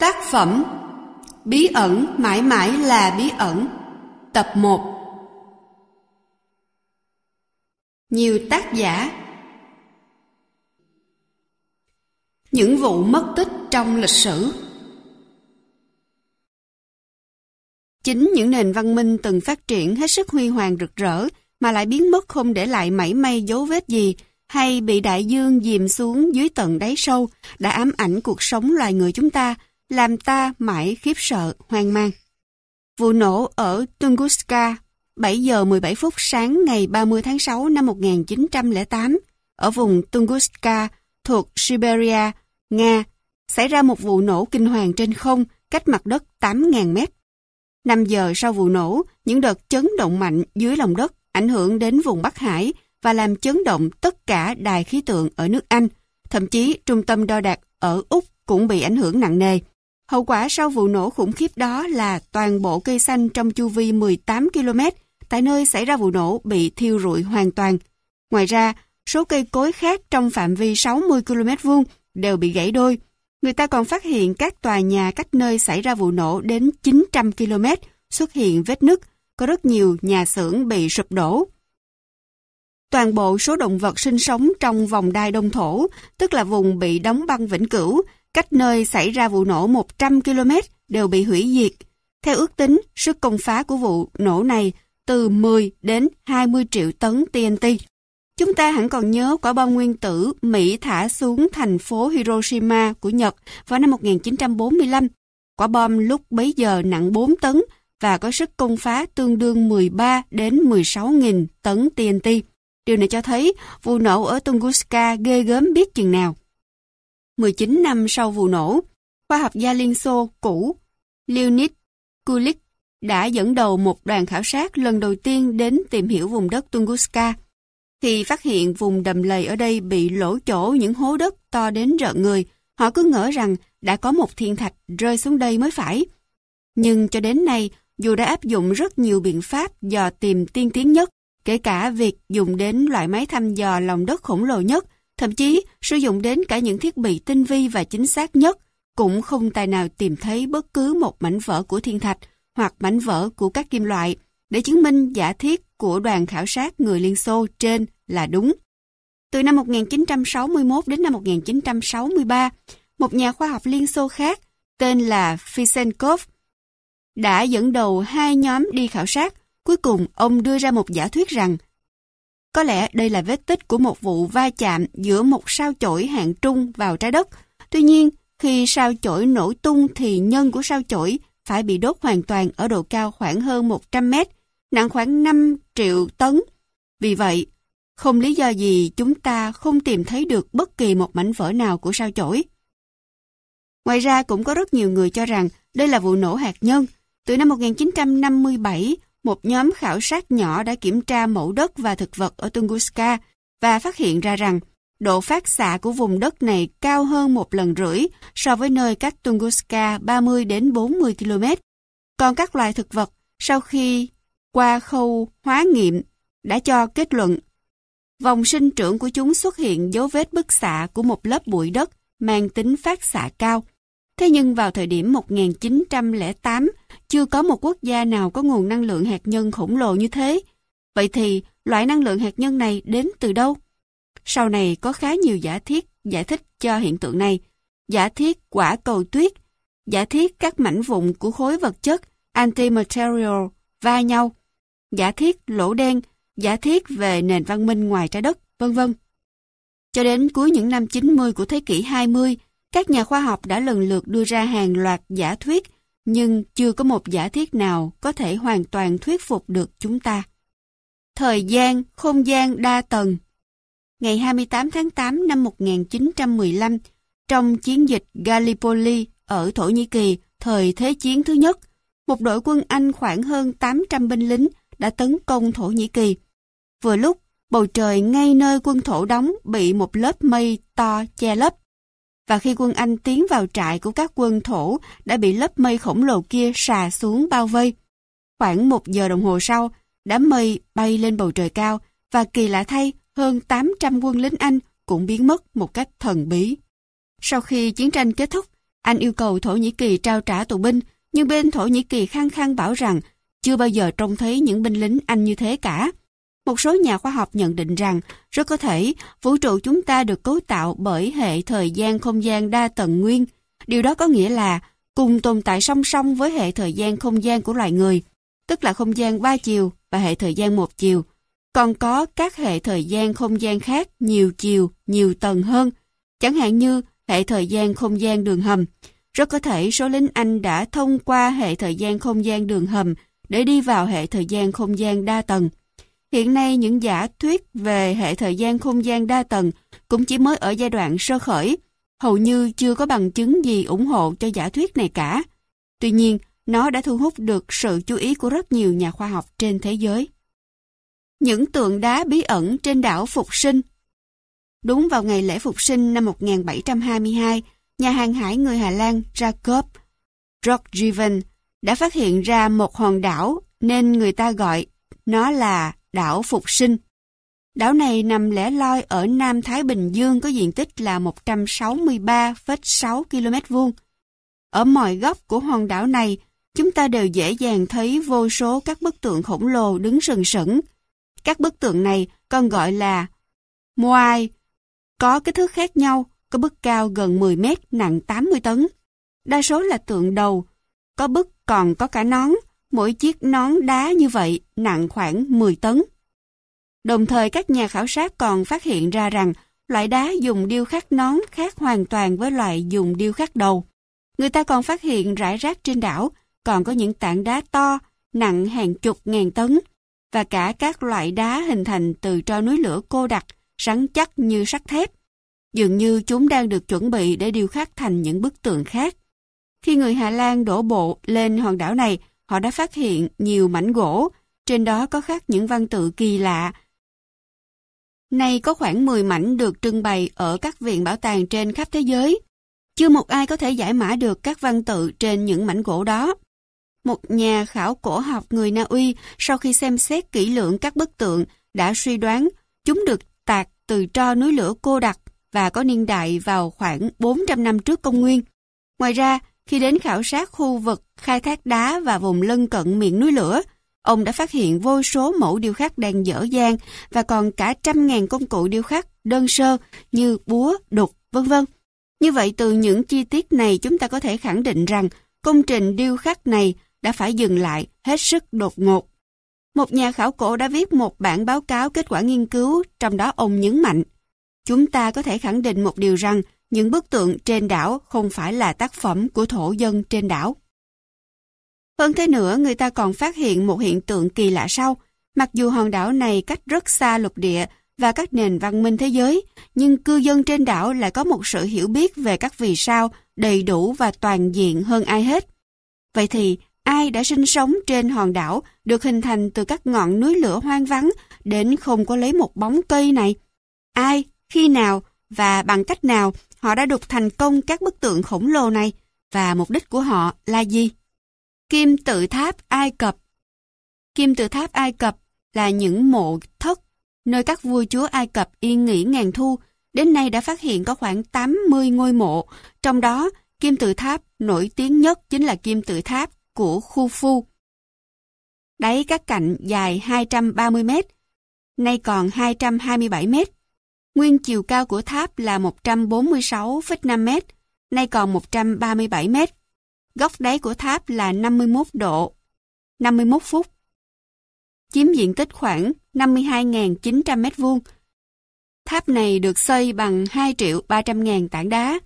Tác phẩm Bí ẩn mãi mãi là bí ẩn, Tập 1 Nhiều tác giả. Những vụ mất tích trong lịch sử. Chính những nền văn minh từng phát triển hết sức huy hoàng rực rỡ mà lại biến mất không để lại mảy may dấu vết gì hay bị đại dương dìm xuống dưới tận đáy sâu đã ám ảnh cuộc sống loài người chúng ta làm ta mãi khiếp sợ, hoang mang. Vụ nổ ở Tunguska 7 giờ 17 phút sáng ngày 30 tháng 6 năm 1908 ở vùng Tunguska thuộc Siberia, Nga, xảy ra một vụ nổ kinh hoàng trên không cách mặt đất 8.000 mét. 5 giờ sau vụ nổ, những đợt chấn động mạnh dưới lòng đất ảnh hưởng đến vùng Bắc Hải và làm chấn động tất cả đài khí tượng ở nước Anh. Thậm chí trung tâm đo đạc ở Úc cũng bị ảnh hưởng nặng nề. Hậu quả sau vụ nổ khủng khiếp đó là toàn bộ cây xanh trong chu vi 18 km tại nơi xảy ra vụ nổ bị thiêu rụi hoàn toàn. Ngoài ra, số cây cối khác trong phạm vi 60 km vuông đều bị gãy đôi. Người ta còn phát hiện các tòa nhà cách nơi xảy ra vụ nổ đến 900 km xuất hiện vết nứt, có rất nhiều nhà xưởng bị sụp đổ. Toàn bộ số động vật sinh sống trong vòng đai đông thổ, tức là vùng bị đóng băng vĩnh cửu, cách nơi xảy ra vụ nổ 100 km đều bị hủy diệt. Theo ước tính, sức công phá của vụ nổ này từ 10 đến 20 triệu tấn TNT. Chúng ta hẳn còn nhớ quả bom nguyên tử Mỹ thả xuống thành phố Hiroshima của Nhật vào năm 1945. Quả bom lúc bấy giờ nặng 4 tấn và có sức công phá tương đương 13 đến 16.000 tấn TNT. Điều này cho thấy vụ nổ ở Tunguska ghê gớm biết chừng nào. 19 năm sau vụ nổ, khoa học gia Liên Xô cũ Leonid Kulik đã dẫn đầu một đoàn khảo sát lần đầu tiên đến tìm hiểu vùng đất Tunguska. thì phát hiện vùng đầm lầy ở đây bị lỗ chỗ những hố đất to đến rợn người, họ cứ ngỡ rằng đã có một thiên thạch rơi xuống đây mới phải. Nhưng cho đến nay, dù đã áp dụng rất nhiều biện pháp dò tìm tiên tiến nhất, kể cả việc dùng đến loại máy thăm dò lòng đất khổng lồ nhất, thậm chí sử dụng đến cả những thiết bị tinh vi và chính xác nhất, cũng không tài nào tìm thấy bất cứ một mảnh vỡ của thiên thạch hoặc mảnh vỡ của các kim loại để chứng minh giả thiết của đoàn khảo sát người Liên Xô trên là đúng. Từ năm 1961 đến năm 1963, một nhà khoa học Liên Xô khác tên là Fisenkov đã dẫn đầu hai nhóm đi khảo sát. Cuối cùng, ông đưa ra một giả thuyết rằng có lẽ đây là vết tích của một vụ va chạm giữa một sao chổi hạng trung vào trái đất. Tuy nhiên, khi sao chổi nổ tung thì nhân của sao chổi phải bị đốt hoàn toàn ở độ cao khoảng hơn 100 mét, nặng khoảng 5 triệu tấn. Vì vậy, không lý do gì chúng ta không tìm thấy được bất kỳ một mảnh vỡ nào của sao chổi. Ngoài ra cũng có rất nhiều người cho rằng đây là vụ nổ hạt nhân. Từ năm 1957, một nhóm khảo sát nhỏ đã kiểm tra mẫu đất và thực vật ở Tunguska và phát hiện ra rằng độ phát xạ của vùng đất này cao hơn một lần rưỡi so với nơi cách Tunguska 30 đến 40 km. Còn các loài thực vật sau khi qua khâu hóa nghiệm đã cho kết luận, vòng sinh trưởng của chúng xuất hiện dấu vết bức xạ của một lớp bụi đất mang tính phát xạ cao. Thế nhưng vào thời điểm 1908, chưa có một quốc gia nào có nguồn năng lượng hạt nhân khổng lồ như thế. Vậy thì, loại năng lượng hạt nhân này đến từ đâu? Sau này có khá nhiều giả thiết giải thích cho hiện tượng này. Giả thiết quả cầu tuyết, giả thiết các mảnh vụn của khối vật chất antimaterial va nhau, giả thiết lỗ đen, giả thiết về nền văn minh ngoài trái đất, vân vân. Cho đến cuối những năm 90 của thế kỷ 20, các nhà khoa học đã lần lượt đưa ra hàng loạt giả thuyết, nhưng chưa có một giả thuyết nào có thể hoàn toàn thuyết phục được chúng ta. Thời gian, không gian đa tầng Ngày 28 tháng 8 năm 1915, trong chiến dịch Gallipoli ở Thổ Nhĩ Kỳ thời Thế chiến thứ nhất, một đội quân Anh khoảng hơn 800 binh lính đã tấn công Thổ Nhĩ Kỳ. Vừa lúc, bầu trời ngay nơi quân thổ đóng bị một lớp mây to che lấp và khi quân Anh tiến vào trại của các quân thổ đã bị lớp mây khổng lồ kia xà xuống bao vây. Khoảng một giờ đồng hồ sau, đám mây bay lên bầu trời cao và kỳ lạ thay, hơn 800 quân lính Anh cũng biến mất một cách thần bí. Sau khi chiến tranh kết thúc, Anh yêu cầu Thổ Nhĩ Kỳ trao trả tù binh, nhưng bên Thổ Nhĩ Kỳ khăng khăng bảo rằng chưa bao giờ trông thấy những binh lính Anh như thế cả. Một số nhà khoa học nhận định rằng rất có thể vũ trụ chúng ta được cấu tạo bởi hệ thời gian không gian đa tầng nguyên. Điều đó có nghĩa là cùng tồn tại song song với hệ thời gian không gian của loài người, tức là không gian ba chiều và hệ thời gian một chiều. Còn có các hệ thời gian không gian khác nhiều chiều, nhiều tầng hơn, chẳng hạn như hệ thời gian không gian đường hầm. Rất có thể số lính Anh đã thông qua hệ thời gian không gian đường hầm để đi vào hệ thời gian không gian đa tầng. Hiện nay những giả thuyết về hệ thời gian không gian đa tầng cũng chỉ mới ở giai đoạn sơ khởi, hầu như chưa có bằng chứng gì ủng hộ cho giả thuyết này cả. Tuy nhiên, nó đã thu hút được sự chú ý của rất nhiều nhà khoa học trên thế giới. Những tượng đá bí ẩn trên đảo Phục Sinh Đúng vào ngày lễ Phục Sinh năm 1722, nhà hàng hải người Hà Lan Jacob Rockriven đã phát hiện ra một hòn đảo nên người ta gọi nó là đảo Phục Sinh. Đảo này nằm lẻ loi ở Nam Thái Bình Dương có diện tích là 163,6 km vuông. Ở mọi góc của hòn đảo này, chúng ta đều dễ dàng thấy vô số các bức tượng khổng lồ đứng sừng sững. Các bức tượng này còn gọi là Moai, có kích thước khác nhau, có bức cao gần 10 mét, nặng 80 tấn. Đa số là tượng đầu, có bức còn có cả nón, mỗi chiếc nón đá như vậy nặng khoảng 10 tấn. Đồng thời các nhà khảo sát còn phát hiện ra rằng loại đá dùng điêu khắc nón khác hoàn toàn với loại dùng điêu khắc đầu. Người ta còn phát hiện rải rác trên đảo còn có những tảng đá to, nặng hàng chục ngàn tấn, và cả các loại đá hình thành từ tro núi lửa cô đặc, rắn chắc như sắt thép. Dường như chúng đang được chuẩn bị để điêu khắc thành những bức tượng khác. Khi người Hà Lan đổ bộ lên hòn đảo này, họ đã phát hiện nhiều mảnh gỗ, trên đó có khắc những văn tự kỳ lạ. Nay có khoảng 10 mảnh được trưng bày ở các viện bảo tàng trên khắp thế giới. Chưa một ai có thể giải mã được các văn tự trên những mảnh gỗ đó. Một nhà khảo cổ học người Na Uy sau khi xem xét kỹ lưỡng các bức tượng đã suy đoán chúng được tạc từ tro núi lửa cô đặc và có niên đại vào khoảng 400 năm trước công nguyên. Ngoài ra, khi đến khảo sát khu vực khai thác đá và vùng lân cận miệng núi lửa, ông đã phát hiện vô số mẫu điêu khắc đang dở dang và còn cả trăm ngàn công cụ điêu khắc đơn sơ như búa, đục, vân vân. Như vậy từ những chi tiết này chúng ta có thể khẳng định rằng công trình điêu khắc này đã phải dừng lại hết sức đột ngột. Một nhà khảo cổ đã viết một bản báo cáo kết quả nghiên cứu, trong đó ông nhấn mạnh. Chúng ta có thể khẳng định một điều rằng những bức tượng trên đảo không phải là tác phẩm của thổ dân trên đảo. Hơn thế nữa, người ta còn phát hiện một hiện tượng kỳ lạ sau. Mặc dù hòn đảo này cách rất xa lục địa và các nền văn minh thế giới, nhưng cư dân trên đảo lại có một sự hiểu biết về các vì sao đầy đủ và toàn diện hơn ai hết. Vậy thì, ai đã sinh sống trên hòn đảo được hình thành từ các ngọn núi lửa hoang vắng đến không có lấy một bóng cây này? Ai, khi nào và bằng cách nào họ đã đục thành công các bức tượng khổng lồ này và mục đích của họ là gì? Kim tự tháp Ai Cập Kim tự tháp Ai Cập là những mộ thất nơi các vua chúa Ai Cập yên nghỉ ngàn thu. Đến nay đã phát hiện có khoảng 80 ngôi mộ, trong đó kim tự tháp nổi tiếng nhất chính là kim tự tháp của Khufu. Đáy các cạnh dài 230 mét, nay còn 227 mét. Nguyên chiều cao của tháp là 146,5 mét, nay còn 137 mét. Góc đáy của tháp là 51 độ, 51 phút. Chiếm diện tích khoảng 52.900 mét vuông. Tháp này được xây bằng 2 triệu 300 ngàn tảng đá.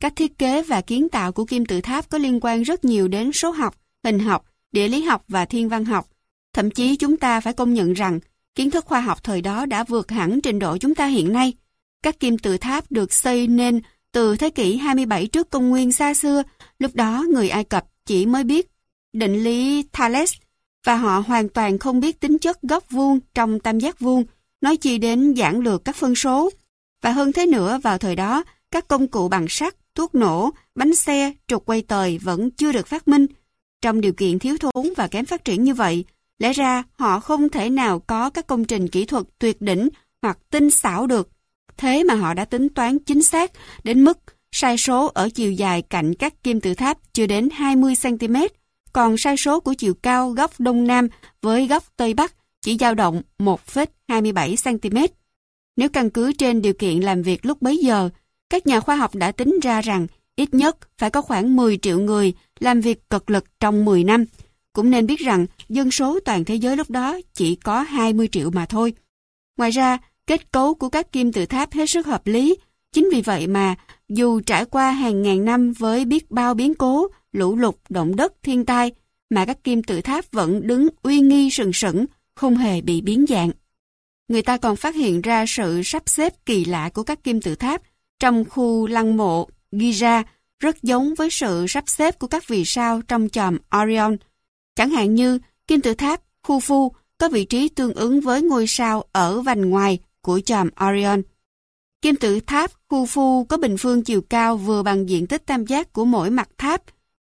Các thiết kế và kiến tạo của kim tự tháp có liên quan rất nhiều đến số học, hình học, địa lý học và thiên văn học. Thậm chí chúng ta phải công nhận rằng kiến thức khoa học thời đó đã vượt hẳn trình độ chúng ta hiện nay. Các kim tự tháp được xây nên từ thế kỷ 27 trước công nguyên xa xưa, lúc đó người Ai Cập chỉ mới biết định lý Thales và họ hoàn toàn không biết tính chất góc vuông trong tam giác vuông, nói chi đến giản lược các phân số. Và hơn thế nữa vào thời đó, các công cụ bằng sắt, thuốc nổ, bánh xe, trục quay tời vẫn chưa được phát minh. Trong điều kiện thiếu thốn và kém phát triển như vậy, lẽ ra họ không thể nào có các công trình kỹ thuật tuyệt đỉnh hoặc tinh xảo được. Thế mà họ đã tính toán chính xác đến mức sai số ở chiều dài cạnh các kim tự tháp chưa đến 20cm, còn sai số của chiều cao góc Đông Nam với góc Tây Bắc chỉ dao động 1,27cm. Nếu căn cứ trên điều kiện làm việc lúc bấy giờ, các nhà khoa học đã tính ra rằng ít nhất phải có khoảng 10 triệu người làm việc cực lực trong 10 năm. Cũng nên biết rằng dân số toàn thế giới lúc đó chỉ có 20 triệu mà thôi. Ngoài ra, kết cấu của các kim tự tháp hết sức hợp lý. Chính vì vậy mà, dù trải qua hàng ngàn năm với biết bao biến cố, lũ lụt, động đất, thiên tai, mà các kim tự tháp vẫn đứng uy nghi sừng sững, không hề bị biến dạng. Người ta còn phát hiện ra sự sắp xếp kỳ lạ của các kim tự tháp trong khu lăng mộ Giza, rất giống với sự sắp xếp của các vì sao trong chòm Orion. Chẳng hạn như kim tự tháp Khufu có vị trí tương ứng với ngôi sao ở vành ngoài của chòm Orion. Kim tự tháp Khufu có bình phương chiều cao vừa bằng diện tích tam giác của mỗi mặt tháp.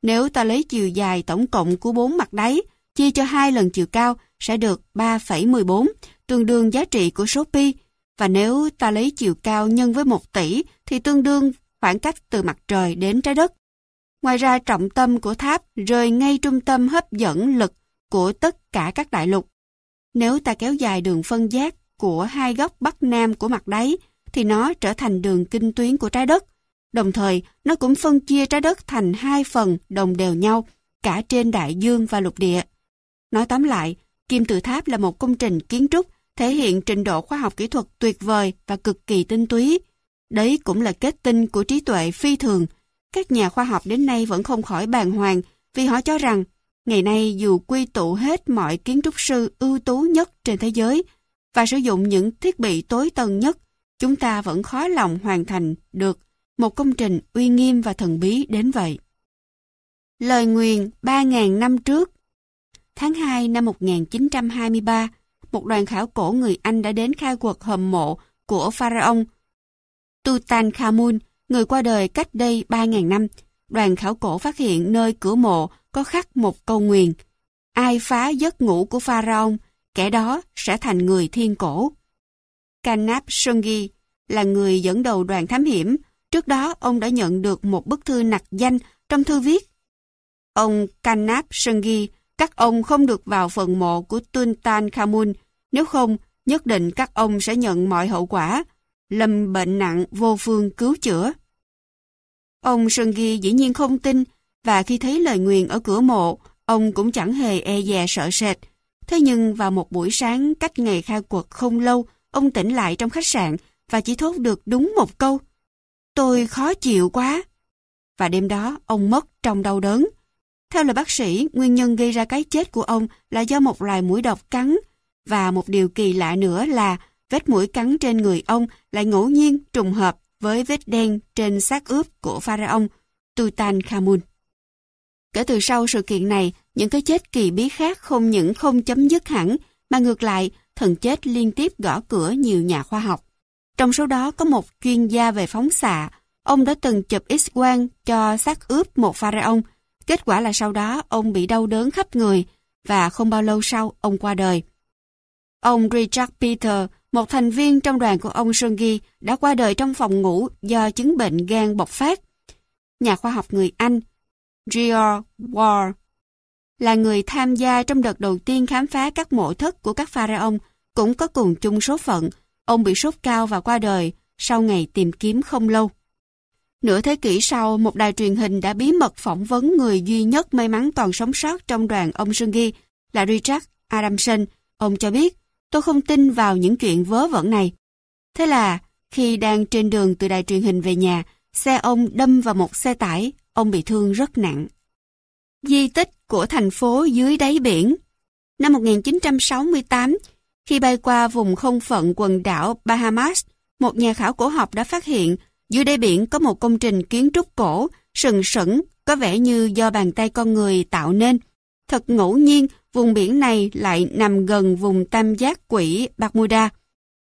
Nếu ta lấy chiều dài tổng cộng của bốn mặt đáy, chia cho hai lần chiều cao sẽ được 3,14, tương đương giá trị của số pi. Và nếu ta lấy chiều cao nhân với 1 tỷ thì tương đương khoảng cách từ mặt trời đến trái đất. Ngoài ra trọng tâm của tháp rơi ngay trung tâm hấp dẫn lực của tất cả các đại lục. Nếu ta kéo dài đường phân giác của hai góc bắc nam của mặt đáy thì nó trở thành đường kinh tuyến của trái đất. Đồng thời, nó cũng phân chia trái đất thành hai phần đồng đều nhau, cả trên đại dương và lục địa. Nói tóm lại, kim tự tháp là một công trình kiến trúc thể hiện trình độ khoa học kỹ thuật tuyệt vời và cực kỳ tinh túy. Đấy cũng là kết tinh của trí tuệ phi thường. Các nhà khoa học đến nay vẫn không khỏi bàng hoàng vì họ cho rằng ngày nay dù quy tụ hết mọi kiến trúc sư ưu tú nhất trên thế giới và sử dụng những thiết bị tối tân nhất, chúng ta vẫn khó lòng hoàn thành được một công trình uy nghiêm và thần bí đến vậy. Lời nguyền 3.000 năm trước Tháng 2 năm 1923, một đoàn khảo cổ người Anh đã đến khai quật hầm mộ của pharaon Tutankhamun, người qua đời cách đây 3.000 năm. Đoàn khảo cổ phát hiện nơi cửa mộ có khắc một câu nguyền. Ai phá giấc ngủ của Pharaoh, kẻ đó sẽ thành người thiên cổ. Kanap Sungi là người dẫn đầu đoàn thám hiểm. Trước đó, ông đã nhận được một bức thư nặc danh trong thư viết. Ông Kanap Sungi, các ông không được vào phần mộ của Tutankhamun, nếu không, nhất định các ông sẽ nhận mọi hậu quả, lâm bệnh nặng vô phương cứu chữa. Ông Sungi dĩ nhiên không tin, và khi thấy lời nguyền ở cửa mộ, ông cũng chẳng hề e dè sợ sệt. Thế nhưng vào một buổi sáng cách ngày khai quật không lâu, ông tỉnh lại trong khách sạn và chỉ thốt được đúng một câu. Tôi khó chịu quá. Và đêm đó ông mất trong đau đớn. Theo lời bác sĩ, nguyên nhân gây ra cái chết của ông là do một loài mũi độc cắn. Và một điều kỳ lạ nữa là vết mũi cắn trên người ông lại ngẫu nhiên trùng hợp với vết đen trên xác ướp của pharaoh Tutankhamun. Kể từ sau sự kiện này, những cái chết kỳ bí khác không những không chấm dứt hẳn, mà ngược lại, thần chết liên tiếp gõ cửa nhiều nhà khoa học. Trong số đó có một chuyên gia về phóng xạ, ông đã từng chụp X-quang cho xác ướp một pharaon Kết quả là sau đó ông bị đau đớn khắp người và không bao lâu sau ông qua đời. Ông Richard Peter, một thành viên trong đoàn của ông Sungi, đã qua đời trong phòng ngủ do chứng bệnh gan bộc phát. Nhà khoa học người Anh, George War là người tham gia trong đợt đầu tiên khám phá các mộ thất của các pharaoh, cũng có cùng chung số phận. Ông bị sốt cao và qua đời sau ngày tìm kiếm không lâu. Nửa thế kỷ sau, một đài truyền hình đã bí mật phỏng vấn người duy nhất may mắn toàn sống sót trong đoàn ông Sungi là Richard Adamson. Ông cho biết, tôi không tin vào những chuyện vớ vẩn này. Thế là, khi đang trên đường từ đài truyền hình về nhà, xe ông đâm vào một xe tải, ông bị thương rất nặng. Di tích của thành phố dưới đáy biển Năm 1968, khi bay qua vùng không phận quần đảo Bahamas, một nhà khảo cổ học đã phát hiện dưới đáy biển có một công trình kiến trúc cổ, sừng sững, có vẻ như do bàn tay con người tạo nên. Thật ngẫu nhiên, vùng biển này lại nằm gần vùng tam giác quỷ Bermuda.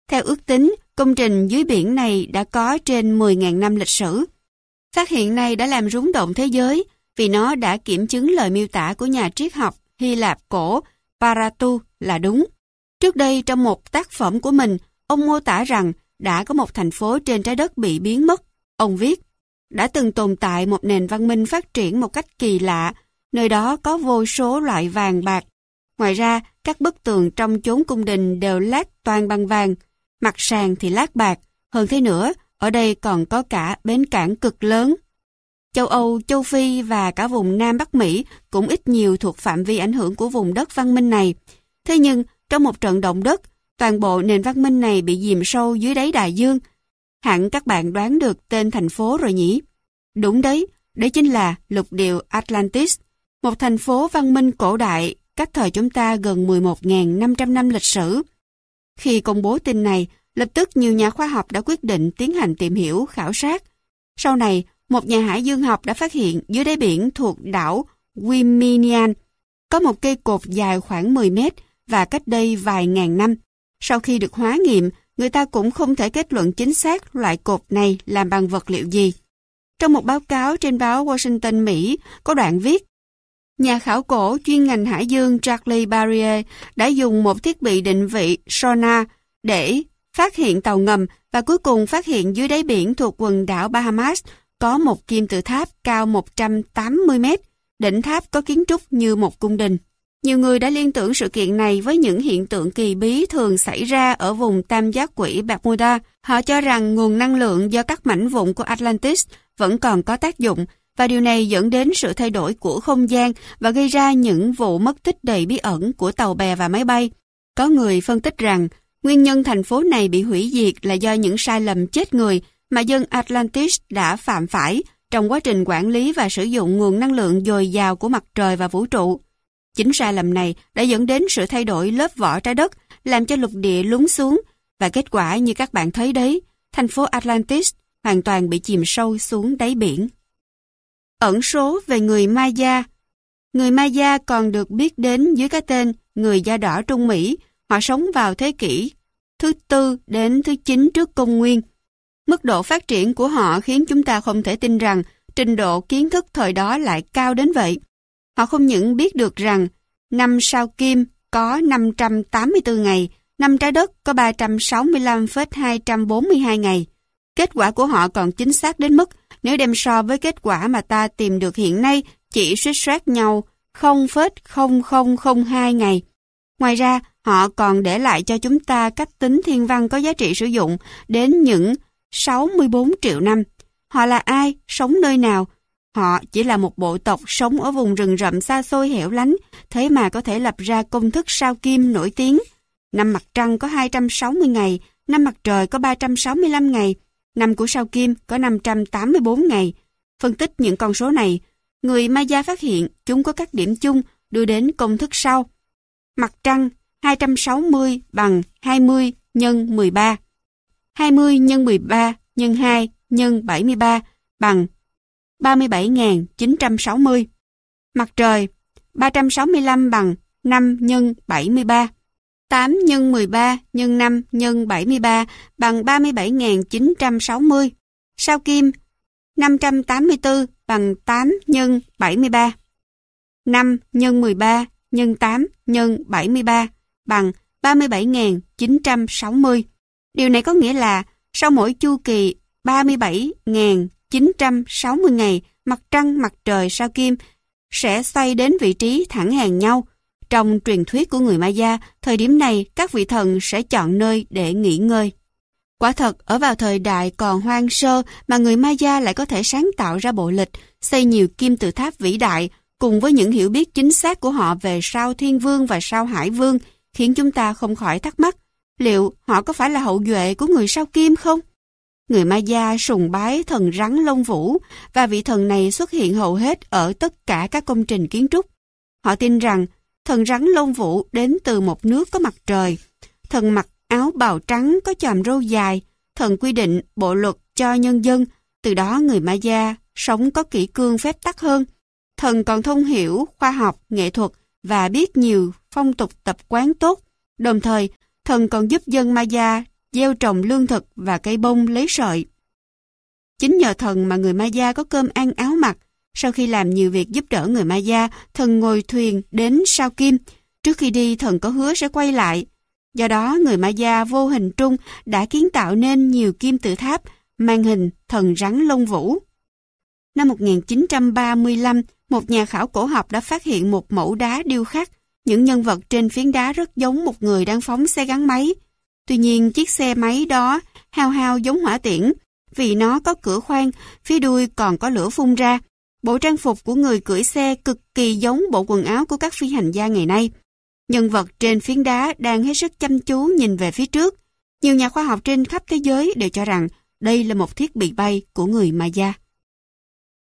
Theo ước tính, công trình dưới biển này đã có trên 10.000 năm lịch sử. Phát hiện này đã làm rúng động thế giới vì nó đã kiểm chứng lời miêu tả của nhà triết học Hy Lạp cổ Paratu là đúng. Trước đây trong một tác phẩm của mình, ông mô tả rằng đã có một thành phố trên trái đất bị biến mất. Ông viết, đã từng tồn tại một nền văn minh phát triển một cách kỳ lạ, nơi đó có vô số loại vàng bạc. Ngoài ra, các bức tường trong chốn cung đình đều lát toàn bằng vàng, mặt sàn thì lát bạc. Hơn thế nữa, ở đây còn có cả bến cảng cực lớn. Châu Âu, châu Phi và cả vùng Nam Bắc Mỹ cũng ít nhiều thuộc phạm vi ảnh hưởng của vùng đất văn minh này. Thế nhưng, trong một trận động đất, toàn bộ nền văn minh này bị dìm sâu dưới đáy đại dương. Hẳn các bạn đoán được tên thành phố rồi nhỉ? Đúng đấy, đấy chính là lục địa Atlantis, một thành phố văn minh cổ đại cách thời chúng ta gần 11.500 năm lịch sử. Khi công bố tin này, lập tức nhiều nhà khoa học đã quyết định tiến hành tìm hiểu, khảo sát. Sau này, một nhà hải dương học đã phát hiện dưới đáy biển thuộc đảo Wiminian có một cây cột dài khoảng 10 mét và cách đây vài ngàn năm. Sau khi được hóa nghiệm, người ta cũng không thể kết luận chính xác loại cột này làm bằng vật liệu gì. Trong một báo cáo trên báo Washington, Mỹ, có đoạn viết Nhà khảo cổ chuyên ngành hải dương Charlie Barrier đã dùng một thiết bị định vị sonar để phát hiện tàu ngầm và cuối cùng phát hiện dưới đáy biển thuộc quần đảo Bahamas có một kim tự tháp cao 180 mét. Đỉnh tháp có kiến trúc như một cung đình. Nhiều người đã liên tưởng sự kiện này với những hiện tượng kỳ bí thường xảy ra ở vùng tam giác quỷ Bermuda. Họ cho rằng nguồn năng lượng do các mảnh vụn của Atlantis vẫn còn có tác dụng, và điều này dẫn đến sự thay đổi của không gian và gây ra những vụ mất tích đầy bí ẩn của tàu bè và máy bay. Có người phân tích rằng nguyên nhân thành phố này bị hủy diệt là do những sai lầm chết người mà dân Atlantis đã phạm phải trong quá trình quản lý và sử dụng nguồn năng lượng dồi dào của mặt trời và vũ trụ. Chính sai lầm này đã dẫn đến sự thay đổi lớp vỏ trái đất, làm cho lục địa lún xuống, và kết quả như các bạn thấy đấy, thành phố Atlantis hoàn toàn bị chìm sâu xuống đáy biển. Ẩn số về người Maya Người Maya còn được biết đến dưới cái tên người da đỏ Trung Mỹ. Họ sống vào thế kỷ thứ tư đến thứ chín trước công nguyên. Mức độ phát triển của họ khiến chúng ta không thể tin rằng trình độ kiến thức thời đó lại cao đến vậy. Họ không những biết được rằng năm sao kim có 584 ngày, năm trái đất có 365,242 ngày. Kết quả của họ còn chính xác đến mức nếu đem so với kết quả mà ta tìm được hiện nay chỉ suýt soát nhau 0,0002 ngày. Ngoài ra, họ còn để lại cho chúng ta cách tính thiên văn có giá trị sử dụng đến những 64 triệu năm. Họ là ai? Sống nơi nào? Họ chỉ là một bộ tộc sống ở vùng rừng rậm xa xôi hẻo lánh, thế mà có thể lập ra công thức sao kim nổi tiếng. Năm mặt trăng có 260 ngày, năm mặt trời có 365 ngày, năm của sao kim có 584 ngày. Phân tích những con số này, người Maya phát hiện chúng có các điểm chung đưa đến công thức sau. Mặt trăng 260 bằng 20 nhân 13. 20 nhân 13 nhân 2 nhân 73 bằng 37.960. Mặt trời 365 bằng 5 nhân 73. 8 nhân 13 nhân 5 nhân 73 bằng 37.960. Sao kim 584 bằng 8 nhân 73. 5 nhân 13 nhân 8 nhân 73 bằng 37.960. Điều này có nghĩa là sau mỗi chu kỳ 37.960 ngày, mặt trăng, mặt trời, sao kim sẽ xoay đến vị trí thẳng hàng nhau. Trong truyền thuyết của người Maya, thời điểm này các vị thần sẽ chọn nơi để nghỉ ngơi. Quả thật, ở vào thời đại còn hoang sơ mà người Maya lại có thể sáng tạo ra bộ lịch, xây nhiều kim tự tháp vĩ đại, cùng với những hiểu biết chính xác của họ về sao Thiên Vương và sao Hải Vương, khiến chúng ta không khỏi thắc mắc, liệu họ có phải là hậu duệ của người sao Kim không? Người Maya sùng bái thần rắn lông vũ và vị thần này xuất hiện hầu hết ở tất cả các công trình kiến trúc. Họ tin rằng thần rắn lông vũ đến từ một nước có mặt trời. Thần mặc áo bào trắng có chòm râu dài. Thần quy định bộ luật cho nhân dân. Từ đó người Maya sống có kỹ cương phép tắc hơn. Thần còn thông hiểu khoa học, nghệ thuật và biết nhiều phong tục tập quán tốt. Đồng thời, thần còn giúp dân Maya gieo trồng lương thực và cây bông lấy sợi. Chính nhờ thần mà người Maya có cơm ăn áo mặc. Sau khi làm nhiều việc giúp đỡ người Maya, thần ngồi thuyền đến sao kim. Trước khi đi, thần có hứa sẽ quay lại. Do đó, người Maya vô hình trung đã kiến tạo nên nhiều kim tự tháp mang hình thần rắn lông vũ. năm 1935, một nhà khảo cổ học đã phát hiện một mẫu đá điêu khắc. Những nhân vật trên phiến đá rất giống một người đang phóng xe gắn máy. Tuy nhiên, chiếc xe máy đó hao hao giống hỏa tiễn, vì nó có cửa khoang, phía đuôi còn có lửa phun ra. Bộ trang phục của người cưỡi xe cực kỳ giống bộ quần áo của các phi hành gia ngày nay. Nhân vật trên phiến đá đang hết sức chăm chú nhìn về phía trước. Nhiều nhà khoa học trên khắp thế giới đều cho rằng đây là một thiết bị bay của người Maya.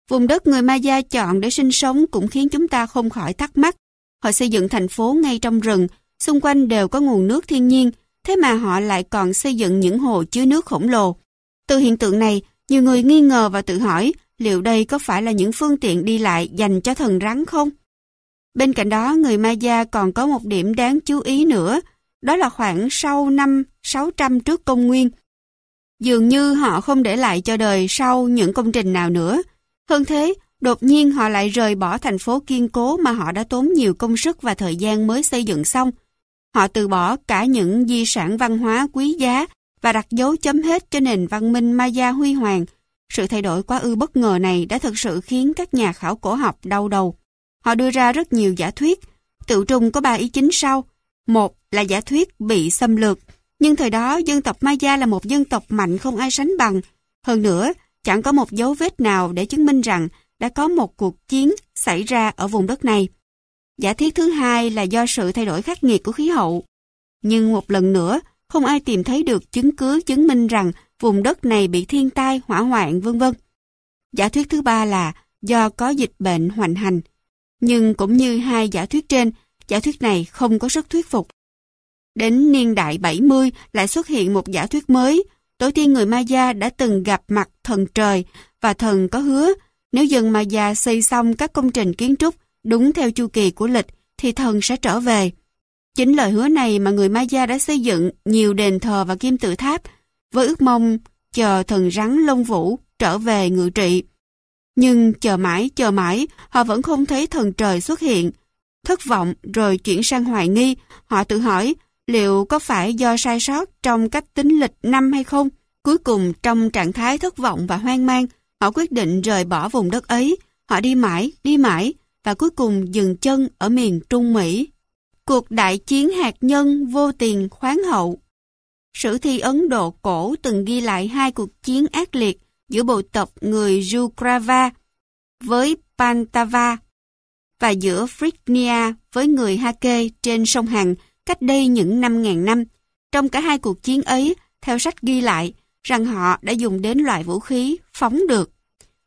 Vùng đất người Maya chọn để sinh sống cũng khiến chúng ta không khỏi thắc mắc. Họ xây dựng thành phố ngay trong rừng, xung quanh đều có nguồn nước thiên nhiên, thế mà họ lại còn xây dựng những hồ chứa nước khổng lồ. Từ hiện tượng này, nhiều người nghi ngờ và tự hỏi liệu đây có phải là những phương tiện đi lại dành cho thần rắn không? Bên cạnh đó, người Maya còn có một điểm đáng chú ý nữa, đó là khoảng sau năm 600 trước công nguyên. Dường như họ không để lại cho đời sau những công trình nào nữa. Hơn thế, đột nhiên họ lại rời bỏ thành phố kiên cố mà họ đã tốn nhiều công sức và thời gian mới xây dựng xong. Họ từ bỏ cả những di sản văn hóa quý giá và đặt dấu chấm hết cho nền văn minh Maya huy hoàng. Sự thay đổi quá ư bất ngờ này đã thực sự khiến các nhà khảo cổ học đau đầu. Họ đưa ra rất nhiều giả thuyết, tự trung có ba ý chính sau. Một là giả thuyết bị xâm lược, nhưng thời đó dân tộc Maya là một dân tộc mạnh không ai sánh bằng. Hơn nữa, chẳng có một dấu vết nào để chứng minh rằng đã có một cuộc chiến xảy ra ở vùng đất này. Giả thiết thứ hai là do sự thay đổi khắc nghiệt của khí hậu. Nhưng một lần nữa, không ai tìm thấy được chứng cứ chứng minh rằng vùng đất này bị thiên tai, hỏa hoạn, vân vân. Giả thuyết thứ ba là do có dịch bệnh hoành hành. Nhưng cũng như hai giả thuyết trên, giả thuyết này không có sức thuyết phục. Đến niên đại 70 lại xuất hiện một giả thuyết mới. Tổ tiên người Maya đã từng gặp mặt thần trời và thần có hứa nếu dân Maya xây xong các công trình kiến trúc đúng theo chu kỳ của lịch thì thần sẽ trở về. Chính lời hứa này mà người Maya đã xây dựng nhiều đền thờ và kim tự tháp với ước mong chờ thần rắn lông vũ trở về ngự trị. Nhưng chờ mãi, chờ mãi, họ vẫn không thấy thần trời xuất hiện. Thất vọng rồi chuyển sang hoài nghi, họ tự hỏi liệu có phải do sai sót trong cách tính lịch năm hay không? Cuối cùng trong trạng thái thất vọng và hoang mang, họ quyết định rời bỏ vùng đất ấy. Họ đi mãi, đi mãi và cuối cùng dừng chân ở miền Trung Mỹ. Cuộc đại chiến hạt nhân vô tiền khoáng hậu Sử thi Ấn Độ cổ từng ghi lại hai cuộc chiến ác liệt giữa bộ tộc người Jukrava với Pantava và giữa Phrygia với người Hake trên sông Hằng cách đây những 5.000 năm. Trong cả hai cuộc chiến ấy, theo sách ghi lại rằng họ đã dùng đến loại vũ khí phóng được.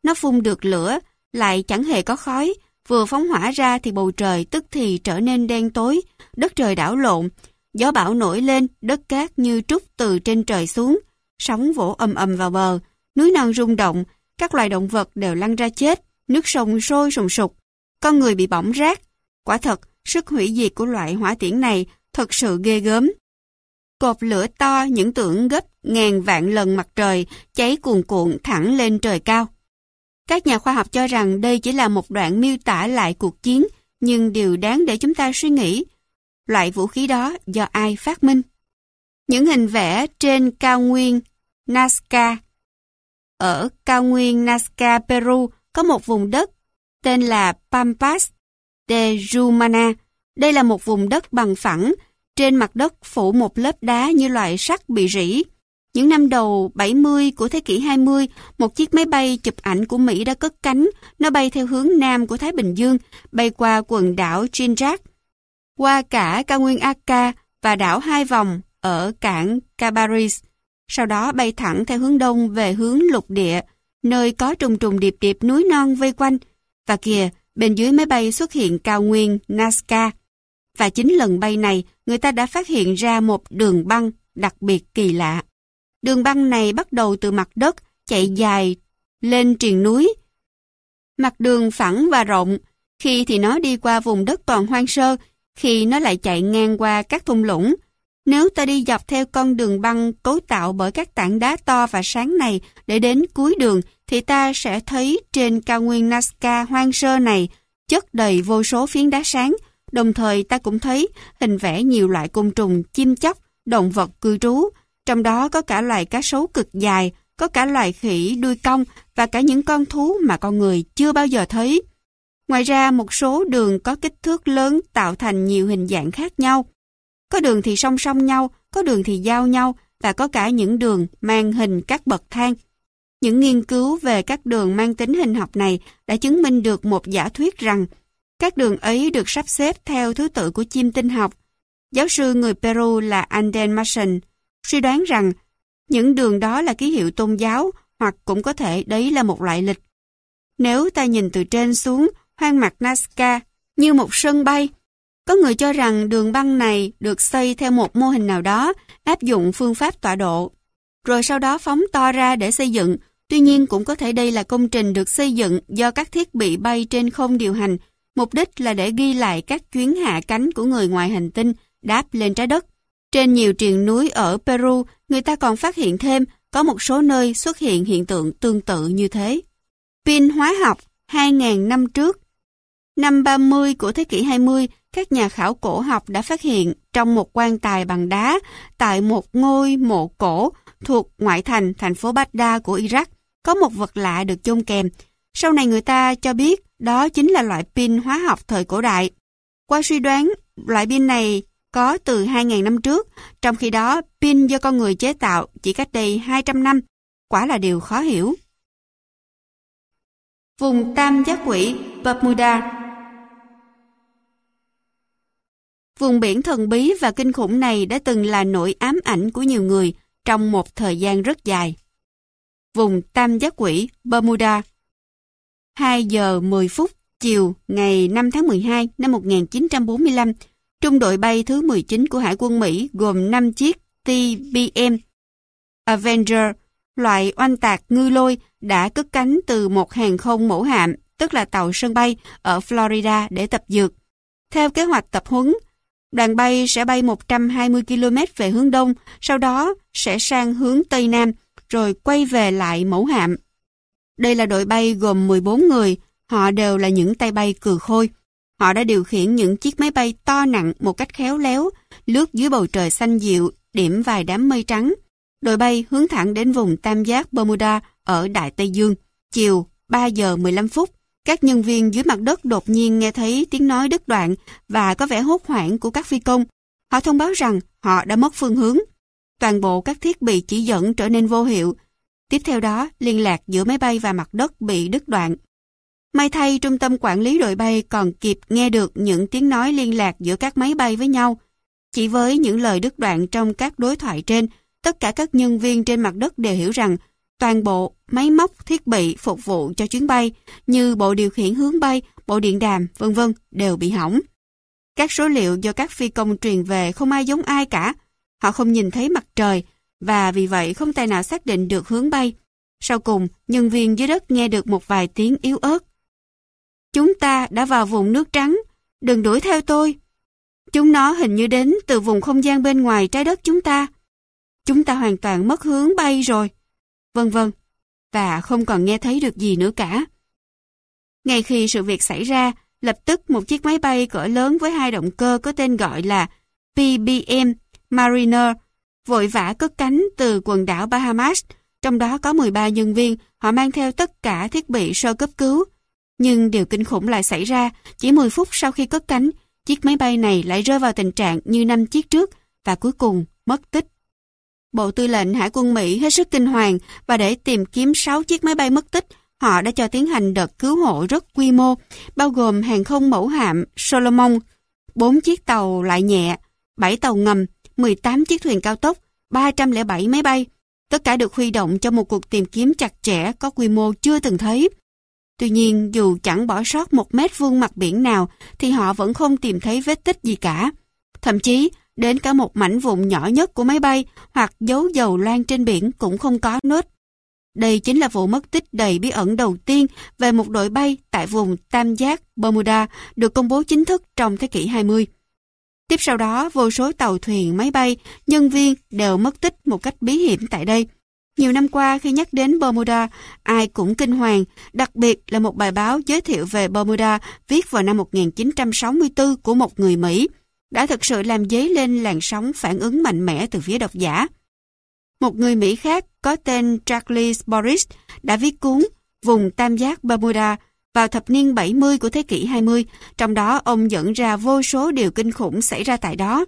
Nó phun được lửa, lại chẳng hề có khói, vừa phóng hỏa ra thì bầu trời tức thì trở nên đen tối, đất trời đảo lộn, gió bão nổi lên, đất cát như trút từ trên trời xuống, sóng vỗ ầm ầm vào bờ, núi non rung động, các loài động vật đều lăn ra chết, nước sông sôi sùng sục, con người bị bỏng rác. Quả thật, sức hủy diệt của loại hỏa tiễn này thật sự ghê gớm. Cột lửa to những tưởng gấp ngàn vạn lần mặt trời cháy cuồn cuộn thẳng lên trời cao. Các nhà khoa học cho rằng đây chỉ là một đoạn miêu tả lại cuộc chiến, nhưng điều đáng để chúng ta suy nghĩ, loại vũ khí đó do ai phát minh? Những hình vẽ trên cao nguyên Nazca Ở cao nguyên Nazca, Peru, có một vùng đất tên là Pampas de Rumana. Đây là một vùng đất bằng phẳng, trên mặt đất phủ một lớp đá như loại sắt bị rỉ. Những năm đầu 70 của thế kỷ 20, một chiếc máy bay chụp ảnh của Mỹ đã cất cánh. Nó bay theo hướng nam của Thái Bình Dương, bay qua quần đảo Jinjak, qua cả cao nguyên Aka và đảo Hai Vòng ở cảng Cabarís. Sau đó bay thẳng theo hướng đông về hướng lục địa, nơi có trùng trùng điệp điệp núi non vây quanh. Và kìa, bên dưới máy bay xuất hiện cao nguyên Nazca. Và chính lần bay này, người ta đã phát hiện ra một đường băng đặc biệt kỳ lạ. Đường băng này bắt đầu từ mặt đất, chạy dài lên triền núi. Mặt đường phẳng và rộng, khi thì nó đi qua vùng đất còn hoang sơ, khi nó lại chạy ngang qua các thung lũng. Nếu ta đi dọc theo con đường băng cấu tạo bởi các tảng đá to và sáng này để đến cuối đường, thì ta sẽ thấy trên cao nguyên Nazca hoang sơ này chất đầy vô số phiến đá sáng. Đồng thời ta cũng thấy hình vẽ nhiều loại côn trùng, chim chóc, động vật cư trú, trong đó có cả loài cá sấu cực dài, có cả loài khỉ đuôi cong và cả những con thú mà con người chưa bao giờ thấy. Ngoài ra, một số đường có kích thước lớn tạo thành nhiều hình dạng khác nhau. Có đường thì song song nhau, có đường thì giao nhau và có cả những đường mang hình các bậc thang. Những nghiên cứu về các đường mang tính hình học này đã chứng minh được một giả thuyết rằng các đường ấy được sắp xếp theo thứ tự của chim tinh học. Giáo sư người Peru là Anden Mason suy đoán rằng những đường đó là ký hiệu tôn giáo hoặc cũng có thể đấy là một loại lịch. Nếu ta nhìn từ trên xuống hoang mạc Nazca như một sân bay, có người cho rằng đường băng này được xây theo một mô hình nào đó, áp dụng phương pháp tọa độ, rồi sau đó phóng to ra để xây dựng. Tuy nhiên cũng có thể đây là công trình được xây dựng do các thiết bị bay trên không điều hành, mục đích là để ghi lại các chuyến hạ cánh của người ngoài hành tinh đáp lên trái đất. Trên nhiều triền núi ở Peru, người ta còn phát hiện thêm có một số nơi xuất hiện hiện tượng tương tự như thế. Pin hóa học 2.000 năm trước Năm 30 của thế kỷ 20, các nhà khảo cổ học đã phát hiện trong một quan tài bằng đá tại một ngôi mộ cổ thuộc ngoại thành thành phố Baghdad của Iraq có một vật lạ được chôn kèm. Sau này người ta cho biết đó chính là loại pin hóa học thời cổ đại. Qua suy đoán, loại pin này có từ 2.000 năm trước, trong khi đó pin do con người chế tạo chỉ cách đây 200 năm, quả là điều khó hiểu. Vùng Tam Giác Quỷ Bermuda Vùng biển thần bí và kinh khủng này đã từng là nỗi ám ảnh của nhiều người trong một thời gian rất dài. Vùng Tam Giác Quỷ Bermuda 2 giờ 10 phút chiều ngày 5 tháng 12 năm 1945 Trung đội bay thứ 19 của Hải quân Mỹ gồm 5 chiếc TBM Avenger, loại oanh tạc ngư lôi đã cất cánh từ một hàng không mẫu hạm, tức là tàu sân bay ở Florida để tập dược. Theo kế hoạch tập huấn, đoàn bay sẽ bay 120 km về hướng đông, sau đó sẽ sang hướng tây nam, rồi quay về lại mẫu hạm. Đây là đội bay gồm 14 người, họ đều là những tay bay cừ khôi. Họ đã điều khiển những chiếc máy bay to nặng một cách khéo léo, lướt dưới bầu trời xanh dịu, điểm vài đám mây trắng. Đội bay hướng thẳng đến vùng Tam giác Bermuda ở Đại Tây Dương. Chiều 3 giờ 15 phút, các nhân viên dưới mặt đất đột nhiên nghe thấy tiếng nói đứt đoạn và có vẻ hốt hoảng của các phi công. Họ thông báo rằng họ đã mất phương hướng. Toàn bộ các thiết bị chỉ dẫn trở nên vô hiệu. Tiếp theo đó, liên lạc giữa máy bay và mặt đất bị đứt đoạn. May thay trung tâm quản lý đội bay còn kịp nghe được những tiếng nói liên lạc giữa các máy bay với nhau. Chỉ với những lời đứt đoạn trong các đối thoại trên, tất cả các nhân viên trên mặt đất đều hiểu rằng toàn bộ máy móc, thiết bị phục vụ cho chuyến bay như bộ điều khiển hướng bay, bộ điện đàm, vân vân đều bị hỏng. Các số liệu do các phi công truyền về không ai giống ai cả. Họ không nhìn thấy mặt trời và vì vậy không tài nào xác định được hướng bay. Sau cùng, nhân viên dưới đất nghe được một vài tiếng yếu ớt. Chúng ta đã vào vùng nước trắng, đừng đuổi theo tôi. Chúng nó hình như đến từ vùng không gian bên ngoài trái đất chúng ta. Chúng ta hoàn toàn mất hướng bay rồi. Vân vân. Và không còn nghe thấy được gì nữa cả. Ngay khi sự việc xảy ra, lập tức một chiếc máy bay cỡ lớn với hai động cơ có tên gọi là PBM Mariner vội vã cất cánh từ quần đảo Bahamas, trong đó có 13 nhân viên, họ mang theo tất cả thiết bị sơ cấp cứu, nhưng điều kinh khủng lại xảy ra, chỉ 10 phút sau khi cất cánh, chiếc máy bay này lại rơi vào tình trạng như năm chiếc trước và cuối cùng mất tích. Bộ Tư lệnh Hải quân Mỹ hết sức kinh hoàng và để tìm kiếm 6 chiếc máy bay mất tích, họ đã cho tiến hành đợt cứu hộ rất quy mô, bao gồm hàng không mẫu hạm Solomon, 4 chiếc tàu lại nhẹ, 7 tàu ngầm, 18 chiếc thuyền cao tốc, 307 máy bay. Tất cả được huy động cho một cuộc tìm kiếm chặt chẽ có quy mô chưa từng thấy. Tuy nhiên, dù chẳng bỏ sót một mét vuông mặt biển nào, thì họ vẫn không tìm thấy vết tích gì cả. Thậm chí, đến cả một mảnh vụn nhỏ nhất của máy bay hoặc dấu dầu loang trên biển cũng không có nốt. Đây chính là vụ mất tích đầy bí ẩn đầu tiên về một đội bay tại vùng Tam Giác, Bermuda được công bố chính thức trong thế kỷ 20. Tiếp sau đó, vô số tàu thuyền, máy bay, nhân viên đều mất tích một cách bí hiểm tại đây. Nhiều năm qua khi nhắc đến Bermuda, ai cũng kinh hoàng, đặc biệt là một bài báo giới thiệu về Bermuda viết vào năm 1964 của một người Mỹ, đã thực sự làm dấy lên làn sóng phản ứng mạnh mẽ từ phía độc giả. Một người Mỹ khác có tên Charles Boris đã viết cuốn Vùng Tam giác Bermuda vào thập niên 70 của thế kỷ 20, trong đó ông dẫn ra vô số điều kinh khủng xảy ra tại đó.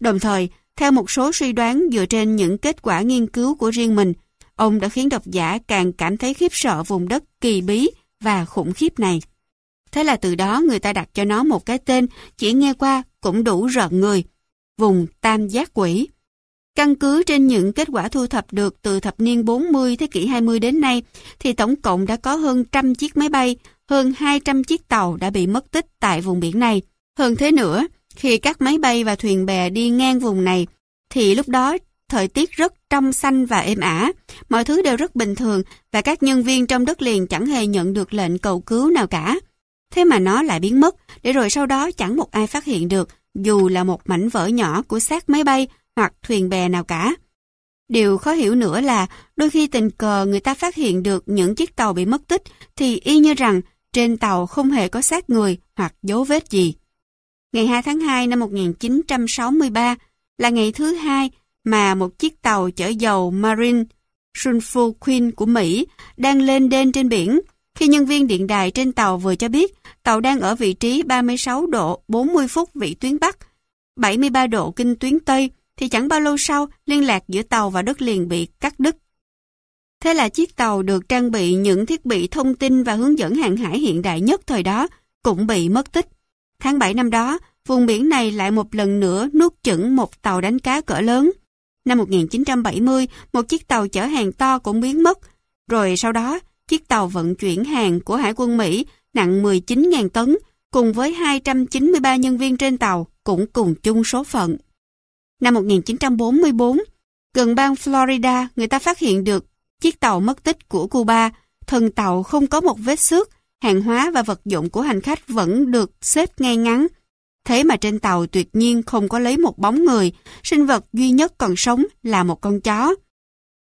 Đồng thời, theo một số suy đoán dựa trên những kết quả nghiên cứu của riêng mình, ông đã khiến độc giả càng cảm thấy khiếp sợ vùng đất kỳ bí và khủng khiếp này. Thế là từ đó người ta đặt cho nó một cái tên chỉ nghe qua cũng đủ rợn người. Vùng Tam Giác Quỷ. Căn cứ trên những kết quả thu thập được từ thập niên 40 thế kỷ 20 đến nay, thì tổng cộng đã có hơn trăm chiếc máy bay, hơn 200 chiếc tàu đã bị mất tích tại vùng biển này. Hơn thế nữa, khi các máy bay và thuyền bè đi ngang vùng này, thì lúc đó thời tiết rất trong xanh và êm ả, mọi thứ đều rất bình thường và các nhân viên trong đất liền chẳng hề nhận được lệnh cầu cứu nào cả. Thế mà nó lại biến mất, để rồi sau đó chẳng một ai phát hiện được, dù là một mảnh vỡ nhỏ của xác máy bay hoặc thuyền bè nào cả. Điều khó hiểu nữa là đôi khi tình cờ người ta phát hiện được những chiếc tàu bị mất tích thì y như rằng trên tàu không hề có xác người hoặc dấu vết gì. Ngày 2 tháng 2 năm 1963 là ngày thứ hai mà một chiếc tàu chở dầu Marine Sunfu Queen của Mỹ đang lên đên trên biển khi nhân viên điện đài trên tàu vừa cho biết tàu đang ở vị trí 36 độ 40 phút vị tuyến Bắc, 73 độ kinh tuyến Tây, thì chẳng bao lâu sau liên lạc giữa tàu và đất liền bị cắt đứt. Thế là chiếc tàu được trang bị những thiết bị thông tin và hướng dẫn hàng hải hiện đại nhất thời đó cũng bị mất tích. Tháng 7 năm đó, vùng biển này lại một lần nữa nuốt chửng một tàu đánh cá cỡ lớn. Năm 1970, một chiếc tàu chở hàng to cũng biến mất. Rồi sau đó, chiếc tàu vận chuyển hàng của Hải quân Mỹ nặng 19.000 tấn cùng với 293 nhân viên trên tàu cũng cùng chung số phận. Năm 1944, gần bang Florida, người ta phát hiện được chiếc tàu mất tích của Cuba. Thân tàu không có một vết xước, hàng hóa và vật dụng của hành khách vẫn được xếp ngay ngắn. Thế mà trên tàu tuyệt nhiên không có lấy một bóng người, sinh vật duy nhất còn sống là một con chó.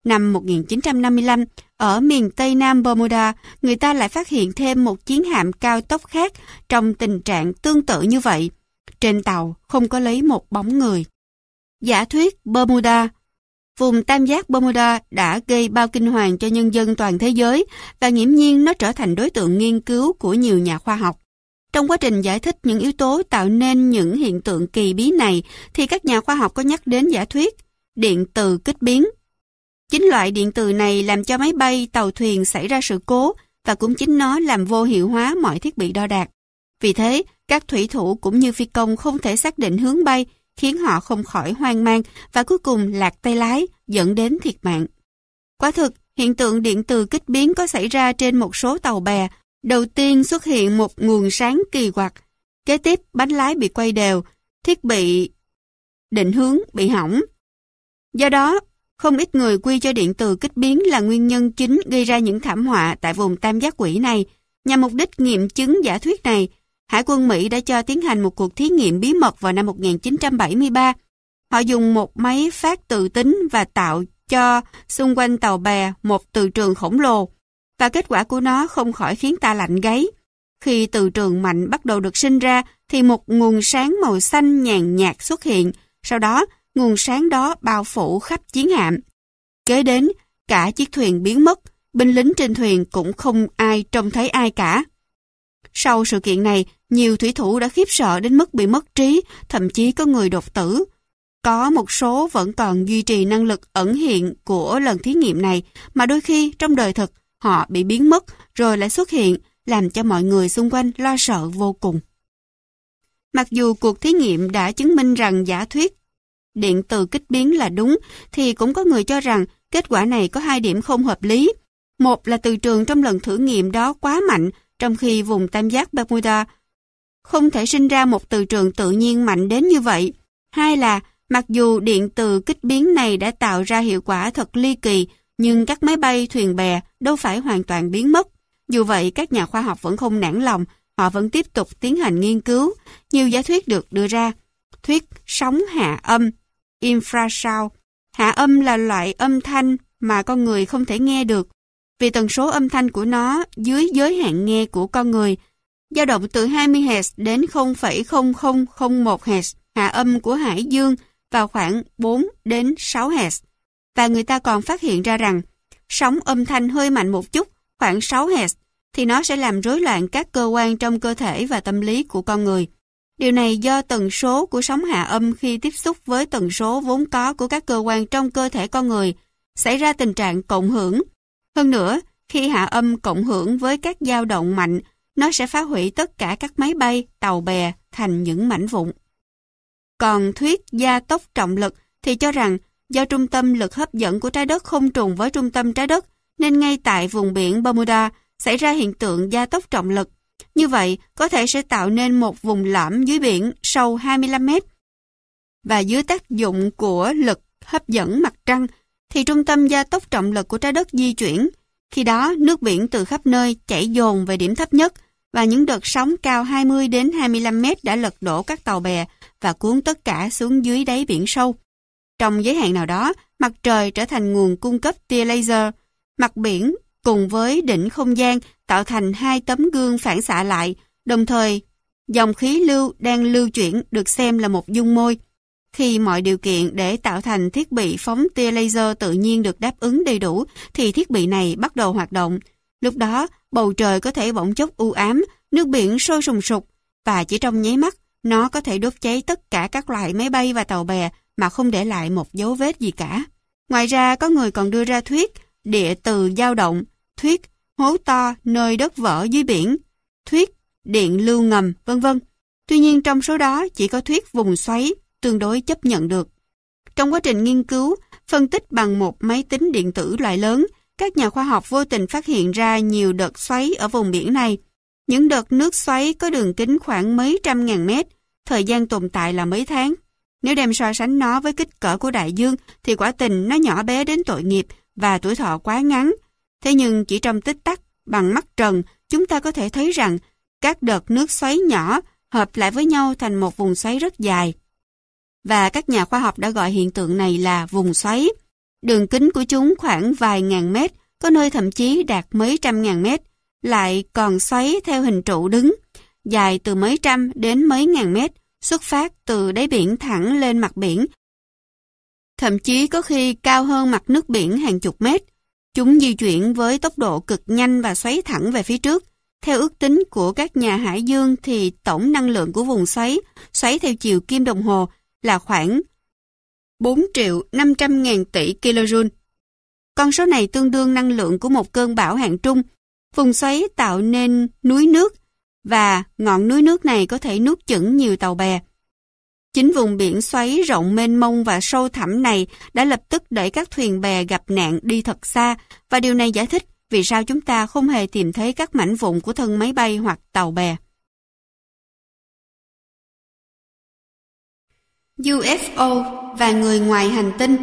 Năm 1955, ở miền Tây Nam Bermuda, người ta lại phát hiện thêm một chiến hạm cao tốc khác trong tình trạng tương tự như vậy. Trên tàu không có lấy một bóng người. Giả thuyết Bermuda Vùng tam giác Bermuda đã gây bao kinh hoàng cho nhân dân toàn thế giới và nghiễm nhiên nó trở thành đối tượng nghiên cứu của nhiều nhà khoa học. Trong quá trình giải thích những yếu tố tạo nên những hiện tượng kỳ bí này thì các nhà khoa học có nhắc đến giả thuyết điện từ kích biến. Chính loại điện từ này làm cho máy bay, tàu thuyền xảy ra sự cố và cũng chính nó làm vô hiệu hóa mọi thiết bị đo đạc. Vì thế, các thủy thủ cũng như phi công không thể xác định hướng bay khiến họ không khỏi hoang mang và cuối cùng lạc tay lái, dẫn đến thiệt mạng. Quả thực, hiện tượng điện từ kích biến có xảy ra trên một số tàu bè. Đầu tiên xuất hiện một nguồn sáng kỳ quặc, kế tiếp bánh lái bị quay đều, thiết bị định hướng bị hỏng. Do đó, không ít người quy cho điện từ kích biến là nguyên nhân chính gây ra những thảm họa tại vùng tam giác quỷ này. Nhằm mục đích nghiệm chứng giả thuyết này, Hải quân Mỹ đã cho tiến hành một cuộc thí nghiệm bí mật vào năm 1973. Họ dùng một máy phát tự tính và tạo cho xung quanh tàu bè một từ trường khổng lồ và kết quả của nó không khỏi khiến ta lạnh gáy. Khi từ trường mạnh bắt đầu được sinh ra thì một nguồn sáng màu xanh nhàn nhạt xuất hiện, sau đó nguồn sáng đó bao phủ khắp chiến hạm. Kế đến, cả chiếc thuyền biến mất, binh lính trên thuyền cũng không ai trông thấy ai cả. Sau sự kiện này, nhiều thủy thủ đã khiếp sợ đến mức bị mất trí, thậm chí có người đột tử. Có một số vẫn còn duy trì năng lực ẩn hiện của lần thí nghiệm này, mà đôi khi trong đời thực họ bị biến mất rồi lại xuất hiện, làm cho mọi người xung quanh lo sợ vô cùng. Mặc dù cuộc thí nghiệm đã chứng minh rằng giả thuyết điện từ kích biến là đúng, thì cũng có người cho rằng kết quả này có hai điểm không hợp lý. Một là từ trường trong lần thử nghiệm đó quá mạnh, trong khi vùng tam giác Bermuda không thể sinh ra một từ trường tự nhiên mạnh đến như vậy. Hai là, mặc dù điện từ kích biến này đã tạo ra hiệu quả thật ly kỳ, nhưng các máy bay, thuyền bè đâu phải hoàn toàn biến mất. Dù vậy, các nhà khoa học vẫn không nản lòng, họ vẫn tiếp tục tiến hành nghiên cứu. Nhiều giả thuyết được đưa ra. Thuyết sóng hạ âm, infrasound. Hạ âm là loại âm thanh mà con người không thể nghe được, vì tần số âm thanh của nó dưới giới hạn nghe của con người dao động từ 20 Hz đến 0,0001 Hz, hạ âm của hải dương vào khoảng 4 đến 6 Hz. Và người ta còn phát hiện ra rằng sóng âm thanh hơi mạnh một chút, khoảng 6 Hz, thì nó sẽ làm rối loạn các cơ quan trong cơ thể và tâm lý của con người. Điều này do tần số của sóng hạ âm khi tiếp xúc với tần số vốn có của các cơ quan trong cơ thể con người, xảy ra tình trạng cộng hưởng. Hơn nữa, khi hạ âm cộng hưởng với các dao động mạnh, nó sẽ phá hủy tất cả các máy bay, tàu bè thành những mảnh vụn. Còn thuyết gia tốc trọng lực thì cho rằng do trung tâm lực hấp dẫn của trái đất không trùng với trung tâm trái đất, nên ngay tại vùng biển Bermuda xảy ra hiện tượng gia tốc trọng lực. Như vậy, có thể sẽ tạo nên một vùng lõm dưới biển sâu 25 mét. Và dưới tác dụng của lực hấp dẫn mặt trăng, thì trung tâm gia tốc trọng lực của trái đất di chuyển. Khi đó, nước biển từ khắp nơi chảy dồn về điểm thấp nhất và những đợt sóng cao 20 đến 25 mét đã lật đổ các tàu bè và cuốn tất cả xuống dưới đáy biển sâu. Trong giới hạn nào đó, mặt trời trở thành nguồn cung cấp tia laser, mặt biển cùng với đỉnh không gian tạo thành hai tấm gương phản xạ lại, đồng thời dòng khí lưu đang lưu chuyển được xem là một dung môi. Khi mọi điều kiện để tạo thành thiết bị phóng tia laser tự nhiên được đáp ứng đầy đủ, thì thiết bị này bắt đầu hoạt động. Lúc đó, bầu trời có thể bỗng chốc u ám, nước biển sôi sùng sục, và chỉ trong nháy mắt, nó có thể đốt cháy tất cả các loại máy bay và tàu bè mà không để lại một dấu vết gì cả. Ngoài ra, có người còn đưa ra thuyết địa từ dao động, thuyết hố to nơi đất vỡ dưới biển, thuyết điện lưu ngầm, vân vân. Tuy nhiên trong số đó chỉ có thuyết vùng xoáy tương đối chấp nhận được. Trong quá trình nghiên cứu, phân tích bằng một máy tính điện tử loại lớn, các nhà khoa học vô tình phát hiện ra nhiều đợt xoáy ở vùng biển này. Những đợt nước xoáy có đường kính khoảng mấy trăm ngàn mét, thời gian tồn tại là mấy tháng. Nếu đem so sánh nó với kích cỡ của đại dương thì quả tình nó nhỏ bé đến tội nghiệp và tuổi thọ quá ngắn. Thế nhưng chỉ trong tích tắc, bằng mắt trần, chúng ta có thể thấy rằng các đợt nước xoáy nhỏ hợp lại với nhau thành một vùng xoáy rất dài. Và các nhà khoa học đã gọi hiện tượng này là vùng xoáy. Đường kính của chúng khoảng vài ngàn mét, có nơi thậm chí đạt mấy trăm ngàn mét, lại còn xoáy theo hình trụ đứng, dài từ mấy trăm đến mấy ngàn mét, xuất phát từ đáy biển thẳng lên mặt biển. Thậm chí có khi cao hơn mặt nước biển hàng chục mét. Chúng di chuyển với tốc độ cực nhanh và xoáy thẳng về phía trước. Theo ước tính của các nhà hải dương thì tổng năng lượng của vùng xoáy, xoáy theo chiều kim đồng hồ là khoảng 4 triệu 500 ngàn tỷ kJ. Con số này tương đương năng lượng của một cơn bão hạng trung. Vùng xoáy tạo nên núi nước, và ngọn núi nước này có thể nuốt chửng nhiều tàu bè. Chính vùng biển xoáy rộng mênh mông và sâu thẳm này đã lập tức đẩy các thuyền bè gặp nạn đi thật xa, và điều này giải thích vì sao chúng ta không hề tìm thấy các mảnh vụn của thân máy bay hoặc tàu bè. UFO và người ngoài hành tinh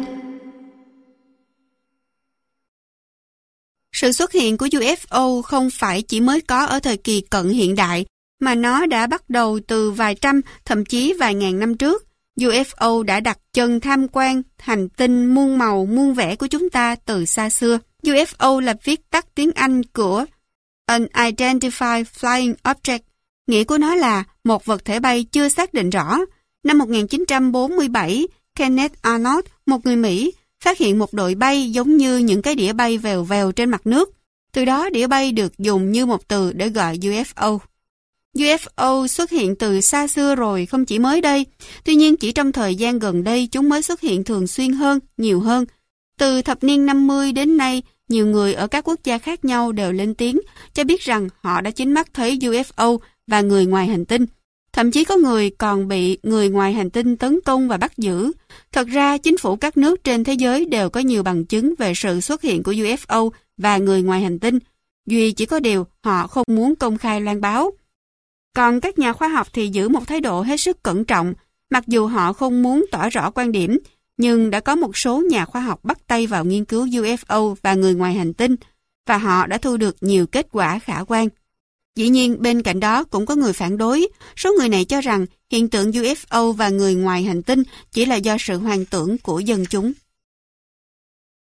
Sự xuất hiện của UFO không phải chỉ mới có ở thời kỳ cận hiện đại, mà nó đã bắt đầu từ vài trăm, thậm chí vài ngàn năm trước. UFO đã đặt chân tham quan hành tinh muôn màu muôn vẻ của chúng ta từ xa xưa. UFO là viết tắt tiếng Anh của Unidentified Flying Object. Nghĩa của nó là một vật thể bay chưa xác định rõ. Năm 1947, Kenneth Arnold, một người Mỹ, phát hiện một đội bay giống như những cái đĩa bay vèo vèo trên mặt nước. Từ đó đĩa bay được dùng như một từ để gọi UFO. UFO xuất hiện từ xa xưa rồi, không chỉ mới đây. Tuy nhiên chỉ trong thời gian gần đây chúng mới xuất hiện thường xuyên hơn, nhiều hơn. Từ thập niên 50 đến nay, nhiều người ở các quốc gia khác nhau đều lên tiếng cho biết rằng họ đã chính mắt thấy UFO và người ngoài hành tinh. Thậm chí có người còn bị người ngoài hành tinh tấn công và bắt giữ. Thật ra, chính phủ các nước trên thế giới đều có nhiều bằng chứng về sự xuất hiện của UFO và người ngoài hành tinh. Duy chỉ có điều họ không muốn công khai loan báo. Còn các nhà khoa học thì giữ một thái độ hết sức cẩn trọng, mặc dù họ không muốn tỏ rõ quan điểm, nhưng đã có một số nhà khoa học bắt tay vào nghiên cứu UFO và người ngoài hành tinh, và họ đã thu được nhiều kết quả khả quan. Dĩ nhiên, bên cạnh đó cũng có người phản đối. Số người này cho rằng hiện tượng UFO và người ngoài hành tinh chỉ là do sự hoàn tưởng của dân chúng.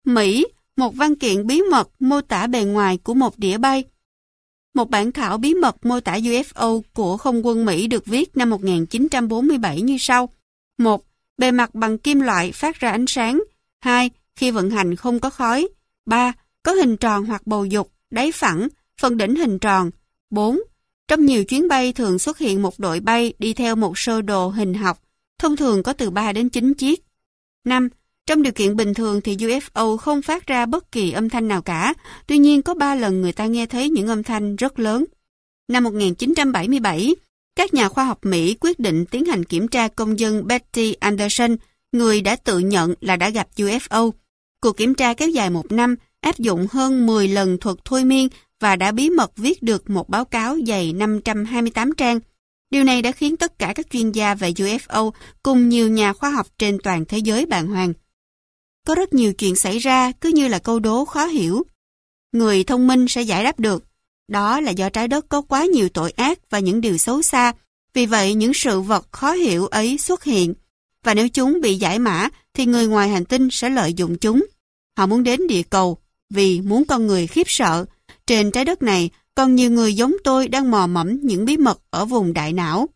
Mỹ, một văn kiện bí mật mô tả bề ngoài của một đĩa bay. Một bản thảo bí mật mô tả UFO của không quân Mỹ được viết năm 1947 như sau. 1. Bề mặt bằng kim loại phát ra ánh sáng. 2. khi vận hành không có khói. 3. Có hình tròn hoặc bầu dục, đáy phẳng, phần đỉnh hình tròn. 4. Trong nhiều chuyến bay thường xuất hiện một đội bay đi theo một sơ đồ hình học, thông thường có từ 3 đến 9 chiếc. 5. Trong điều kiện bình thường thì UFO không phát ra bất kỳ âm thanh nào cả, tuy nhiên có 3 lần người ta nghe thấy những âm thanh rất lớn. Năm 1977, các nhà khoa học Mỹ quyết định tiến hành kiểm tra công dân Betty Anderson, người đã tự nhận là đã gặp UFO. Cuộc kiểm tra kéo dài một năm, áp dụng hơn 10 lần thuật thôi miên và đã bí mật viết được một báo cáo dày 528 trang. Điều này đã khiến tất cả các chuyên gia về UFO cùng nhiều nhà khoa học trên toàn thế giới bàng hoàng. Có rất nhiều chuyện xảy ra cứ như là câu đố khó hiểu. Người thông minh sẽ giải đáp được. Đó là do trái đất có quá nhiều tội ác và những điều xấu xa. Vì vậy, những sự vật khó hiểu ấy xuất hiện. Và nếu chúng bị giải mã, thì người ngoài hành tinh sẽ lợi dụng chúng. Họ muốn đến địa cầu vì muốn con người khiếp sợ. Trên trái đất này còn nhiều người giống tôi đang mò mẫm những bí mật ở vùng đại não.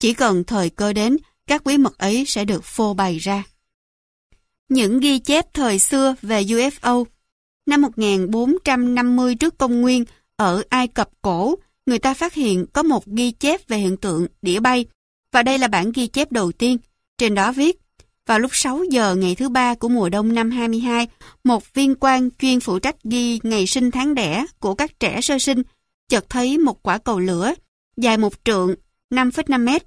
Chỉ cần thời cơ đến, các bí mật ấy sẽ được phô bày ra. Những ghi chép thời xưa về UFO Năm 1450 trước công nguyên, ở Ai Cập cổ, người ta phát hiện có một ghi chép về hiện tượng đĩa bay, và đây là bản ghi chép đầu tiên. Trên đó viết, vào lúc 6 giờ ngày thứ ba của mùa đông năm 22, một viên quan chuyên phụ trách ghi ngày sinh tháng đẻ của các trẻ sơ sinh chợt thấy một quả cầu lửa dài một trượng 5,5 mét,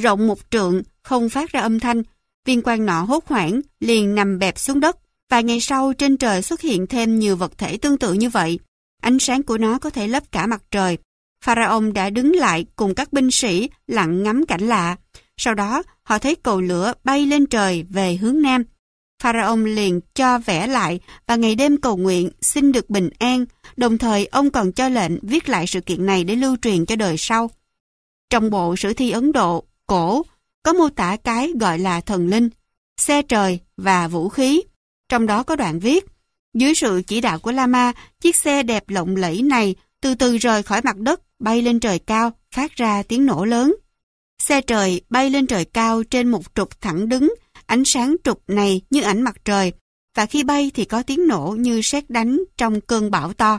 rộng một trượng, không phát ra âm thanh. Viên quan nọ hốt hoảng, liền nằm bẹp xuống đất. Vài ngày sau trên trời xuất hiện thêm nhiều vật thể tương tự như vậy. Ánh sáng của nó có thể lấp cả mặt trời. pharaon đã đứng lại cùng các binh sĩ lặng ngắm cảnh lạ. Sau đó, họ thấy cầu lửa bay lên trời về hướng nam. Pharaoh liền cho vẽ lại và ngày đêm cầu nguyện xin được bình an, đồng thời ông còn cho lệnh viết lại sự kiện này để lưu truyền cho đời sau. Trong bộ sử thi Ấn Độ, cổ, có mô tả cái gọi là thần linh, xe trời và vũ khí. Trong đó có đoạn viết, dưới sự chỉ đạo của Lama, chiếc xe đẹp lộng lẫy này từ từ rời khỏi mặt đất, bay lên trời cao, phát ra tiếng nổ lớn. Xe trời bay lên trời cao trên một trục thẳng đứng, ánh sáng trục này như ảnh mặt trời, và khi bay thì có tiếng nổ như sét đánh trong cơn bão to.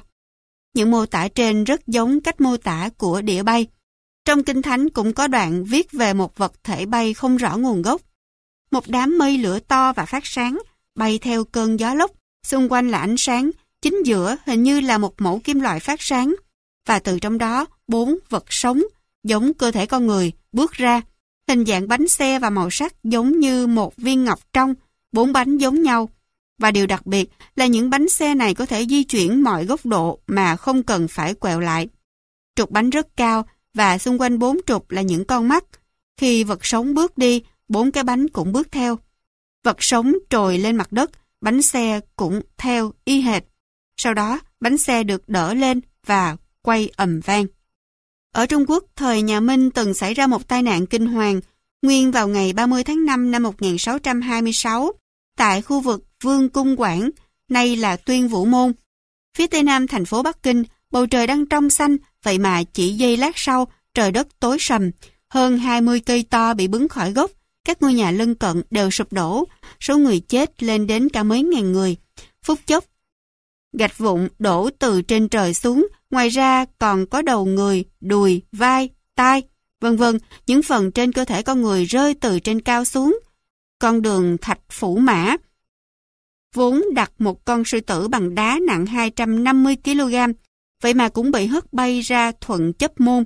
Những mô tả trên rất giống cách mô tả của đĩa bay. Trong Kinh Thánh cũng có đoạn viết về một vật thể bay không rõ nguồn gốc. Một đám mây lửa to và phát sáng, bay theo cơn gió lốc, xung quanh là ánh sáng, chính giữa hình như là một mẫu kim loại phát sáng, và từ trong đó bốn vật sống, giống cơ thể con người, bước ra. Hình dạng bánh xe và màu sắc giống như một viên ngọc trong, bốn bánh giống nhau. Và điều đặc biệt là những bánh xe này có thể di chuyển mọi góc độ mà không cần phải quẹo lại. Trục bánh rất cao và xung quanh bốn trục là những con mắt. Khi vật sống bước đi, bốn cái bánh cũng bước theo. Vật sống trồi lên mặt đất, bánh xe cũng theo y hệt. Sau đó, bánh xe được đỡ lên và quay ầm vang. Ở Trung Quốc, thời nhà Minh từng xảy ra một tai nạn kinh hoàng, nguyên vào ngày 30 tháng 5 năm 1626, tại khu vực Vương Cung Quảng, nay là Tuyên Vũ Môn. Phía tây nam thành phố Bắc Kinh, bầu trời đang trong xanh, vậy mà chỉ giây lát sau, trời đất tối sầm, hơn 20 cây to bị bứng khỏi gốc, các ngôi nhà lân cận đều sụp đổ, số người chết lên đến cả mấy ngàn người. Phút chốc, gạch vụn đổ từ trên trời xuống, ngoài ra còn có đầu người, đùi, vai, tai, vân vân, những phần trên cơ thể con người rơi từ trên cao xuống. Con đường thạch phủ mã, vốn đặt một con sư tử bằng đá nặng 250kg, vậy mà cũng bị hất bay ra thuận chấp môn.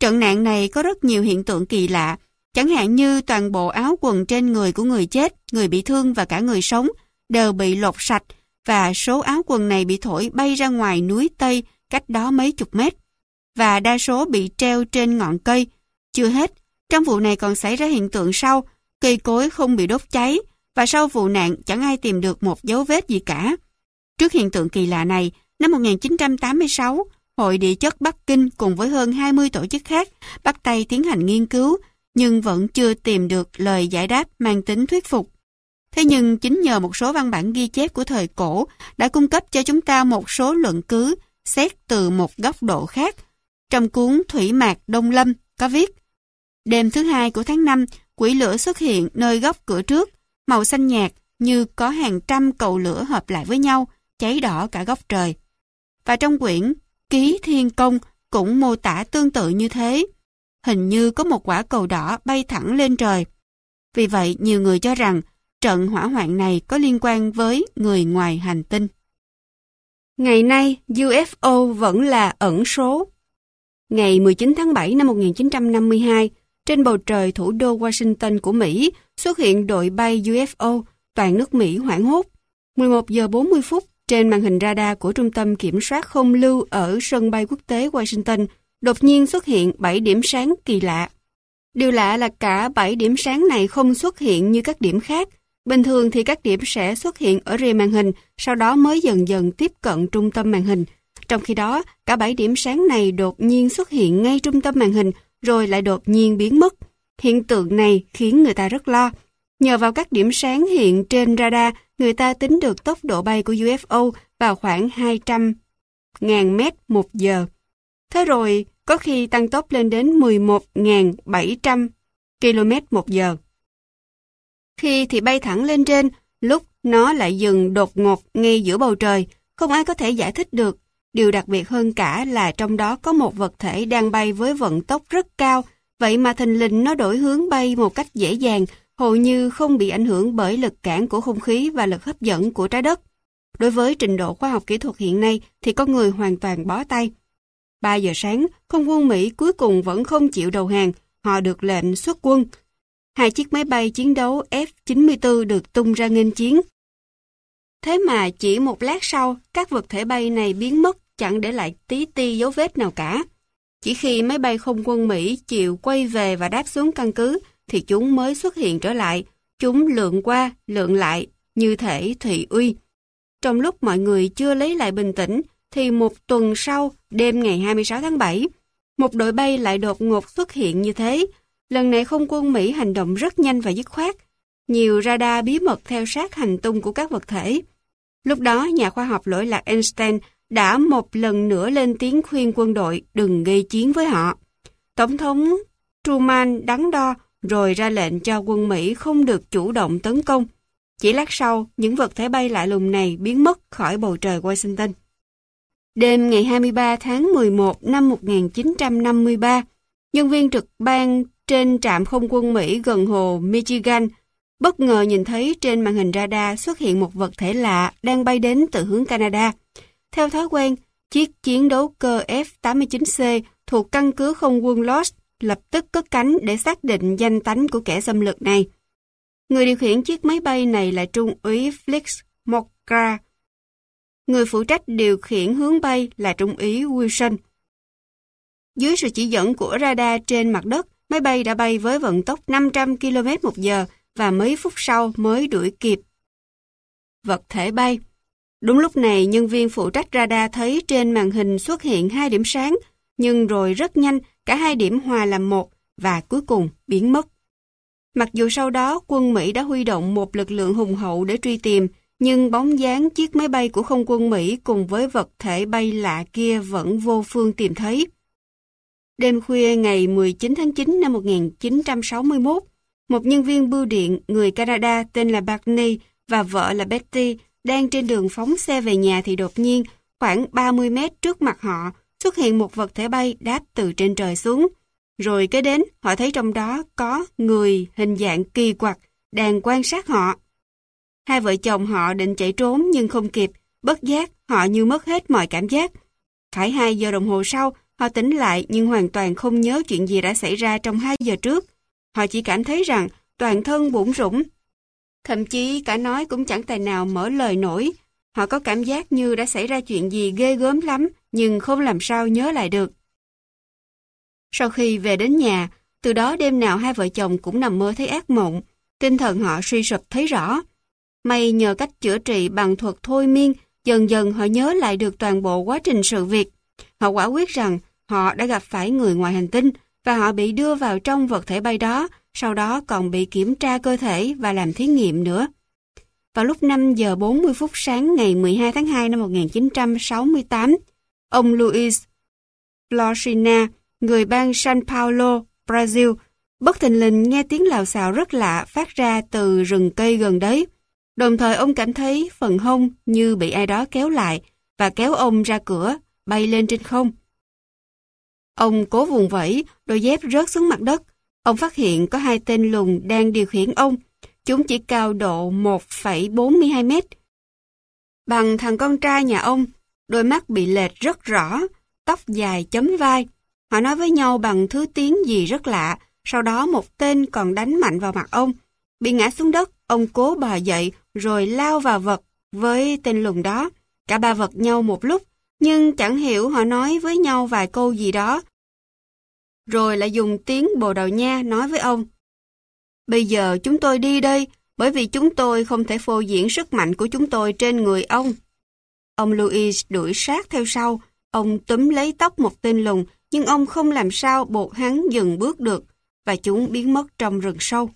Trận nạn này có rất nhiều hiện tượng kỳ lạ, chẳng hạn như toàn bộ áo quần trên người của người chết, người bị thương và cả người sống đều bị lột sạch và số áo quần này bị thổi bay ra ngoài núi Tây cách đó mấy chục mét và đa số bị treo trên ngọn cây. Chưa hết, trong vụ này còn xảy ra hiện tượng sau, cây cối không bị đốt cháy và sau vụ nạn chẳng ai tìm được một dấu vết gì cả. Trước hiện tượng kỳ lạ này, năm 1986, Hội Địa chất Bắc Kinh cùng với hơn 20 tổ chức khác bắt tay tiến hành nghiên cứu, nhưng vẫn chưa tìm được lời giải đáp mang tính thuyết phục. Thế nhưng chính nhờ một số văn bản ghi chép của thời cổ đã cung cấp cho chúng ta một số luận cứ xét từ một góc độ khác. Trong cuốn Thủy Mạc Đông Lâm có viết Đêm thứ hai của tháng 5, quỷ lửa xuất hiện nơi góc cửa trước, màu xanh nhạt, như có hàng trăm cầu lửa hợp lại với nhau, cháy đỏ cả góc trời. Và trong quyển Ký Thiên Công cũng mô tả tương tự như thế. Hình như có một quả cầu đỏ bay thẳng lên trời. Vì vậy, nhiều người cho rằng trận hỏa hoạn này có liên quan với người ngoài hành tinh. Ngày nay, UFO vẫn là ẩn số. Ngày 19 tháng 7 năm 1952, trên bầu trời thủ đô Washington của Mỹ xuất hiện đội bay UFO, toàn nước Mỹ hoảng hốt. 11 giờ 40 phút, trên màn hình radar của Trung tâm Kiểm soát Không lưu ở sân bay quốc tế Washington, đột nhiên xuất hiện 7 điểm sáng kỳ lạ. Điều lạ là cả 7 điểm sáng này không xuất hiện như các điểm khác. Bình thường thì các điểm sẽ xuất hiện ở rìa màn hình, sau đó mới dần dần tiếp cận trung tâm màn hình. Trong khi đó, cả 7 điểm sáng này đột nhiên xuất hiện ngay trung tâm màn hình, rồi lại đột nhiên biến mất. Hiện tượng này khiến người ta rất lo. Nhờ vào các điểm sáng hiện trên radar, người ta tính được tốc độ bay của UFO vào khoảng 200.000 mét một giờ. Thế rồi, có khi tăng tốc lên đến 11.700 km một giờ. Khi thì bay thẳng lên trên, lúc nó lại dừng đột ngột ngay giữa bầu trời, không ai có thể giải thích được. Điều đặc biệt hơn cả là trong đó có một vật thể đang bay với vận tốc rất cao, vậy mà thình lình nó đổi hướng bay một cách dễ dàng, hầu như không bị ảnh hưởng bởi lực cản của không khí và lực hấp dẫn của trái đất. Đối với trình độ khoa học kỹ thuật hiện nay thì con người hoàn toàn bó tay. 3 giờ sáng, không quân Mỹ cuối cùng vẫn không chịu đầu hàng, họ được lệnh xuất quân. Hai chiếc máy bay chiến đấu F-94 được tung ra nghênh chiến. Thế mà chỉ một lát sau, các vật thể bay này biến mất chẳng để lại tí ti dấu vết nào cả. Chỉ khi máy bay không quân Mỹ chịu quay về và đáp xuống căn cứ, thì chúng mới xuất hiện trở lại. Chúng lượn qua, lượn lại, như thể thị uy. Trong lúc mọi người chưa lấy lại bình tĩnh, thì một tuần sau, đêm ngày 26 tháng 7, một đội bay lại đột ngột xuất hiện như thế. Lần này không quân Mỹ hành động rất nhanh và dứt khoát. Nhiều radar bí mật theo sát hành tung của các vật thể. Lúc đó, nhà khoa học lỗi lạc Einstein đã một lần nữa lên tiếng khuyên quân đội đừng gây chiến với họ. Tổng thống Truman đắn đo rồi ra lệnh cho quân Mỹ không được chủ động tấn công. Chỉ lát sau, những vật thể bay lạ lùng này biến mất khỏi bầu trời Washington. Đêm ngày 23 tháng 11 năm 1953, nhân viên trực ban trên trạm không quân Mỹ gần hồ Michigan bất ngờ nhìn thấy trên màn hình radar xuất hiện một vật thể lạ đang bay đến từ hướng Canada. Theo thói quen, chiếc chiến đấu cơ F-89C thuộc căn cứ không quân Lost lập tức cất cánh để xác định danh tánh của kẻ xâm lược này. Người điều khiển chiếc máy bay này là Trung úy Flix mokra Người phụ trách điều khiển hướng bay là Trung úy Wilson. Dưới sự chỉ dẫn của radar trên mặt đất, máy bay đã bay với vận tốc 500 km một giờ và mấy phút sau mới đuổi kịp. Vật thể bay Đúng lúc này, nhân viên phụ trách radar thấy trên màn hình xuất hiện hai điểm sáng, nhưng rồi rất nhanh cả hai điểm hòa làm một và cuối cùng biến mất. Mặc dù sau đó quân Mỹ đã huy động một lực lượng hùng hậu để truy tìm, nhưng bóng dáng chiếc máy bay của không quân Mỹ cùng với vật thể bay lạ kia vẫn vô phương tìm thấy. Đêm khuya ngày 19 tháng 9 năm 1961, một nhân viên bưu điện người Canada tên là Barney và vợ là Betty đang trên đường phóng xe về nhà thì đột nhiên, khoảng 30 mét trước mặt họ, xuất hiện một vật thể bay đáp từ trên trời xuống. Rồi kế đến, họ thấy trong đó có người hình dạng kỳ quặc đang quan sát họ. Hai vợ chồng họ định chạy trốn nhưng không kịp, bất giác họ như mất hết mọi cảm giác. Phải hai giờ đồng hồ sau, họ tỉnh lại nhưng hoàn toàn không nhớ chuyện gì đã xảy ra trong hai giờ trước. Họ chỉ cảm thấy rằng toàn thân bụng rủng. Thậm chí cả nói cũng chẳng tài nào mở lời nổi. Họ có cảm giác như đã xảy ra chuyện gì ghê gớm lắm, nhưng không làm sao nhớ lại được. Sau khi về đến nhà, từ đó đêm nào hai vợ chồng cũng nằm mơ thấy ác mộng, tinh thần họ suy sụp thấy rõ. May nhờ cách chữa trị bằng thuật thôi miên, dần dần họ nhớ lại được toàn bộ quá trình sự việc. Họ quả quyết rằng họ đã gặp phải người ngoài hành tinh và họ bị đưa vào trong vật thể bay đó, sau đó còn bị kiểm tra cơ thể và làm thí nghiệm nữa. Vào lúc 5 giờ 40 phút sáng ngày 12 tháng 2 năm 1968, ông Luis florina người bang San Paulo, Brazil, bất thình lình nghe tiếng lào xào rất lạ phát ra từ rừng cây gần đấy. Đồng thời ông cảm thấy phần hông như bị ai đó kéo lại và kéo ông ra cửa, bay lên trên không. Ông cố vùng vẫy, đôi dép rớt xuống mặt đất. Ông phát hiện có hai tên lùn đang điều khiển ông. Chúng chỉ cao độ 1,42 mét. Bằng thằng con trai nhà ông, đôi mắt bị lệch rất rõ, tóc dài chấm vai. Họ nói với nhau bằng thứ tiếng gì rất lạ, sau đó một tên còn đánh mạnh vào mặt ông. Bị ngã xuống đất, ông cố bò dậy rồi lao vào vật với tên lùn đó. Cả ba vật nhau một lúc, nhưng chẳng hiểu họ nói với nhau vài câu gì đó. Rồi lại dùng tiếng Bồ Đào Nha nói với ông. Bây giờ chúng tôi đi đây, bởi vì chúng tôi không thể phô diễn sức mạnh của chúng tôi trên người ông. Ông Louis đuổi sát theo sau, ông túm lấy tóc một tên lùn, nhưng ông không làm sao buộc hắn dừng bước được, và chúng biến mất trong rừng sâu.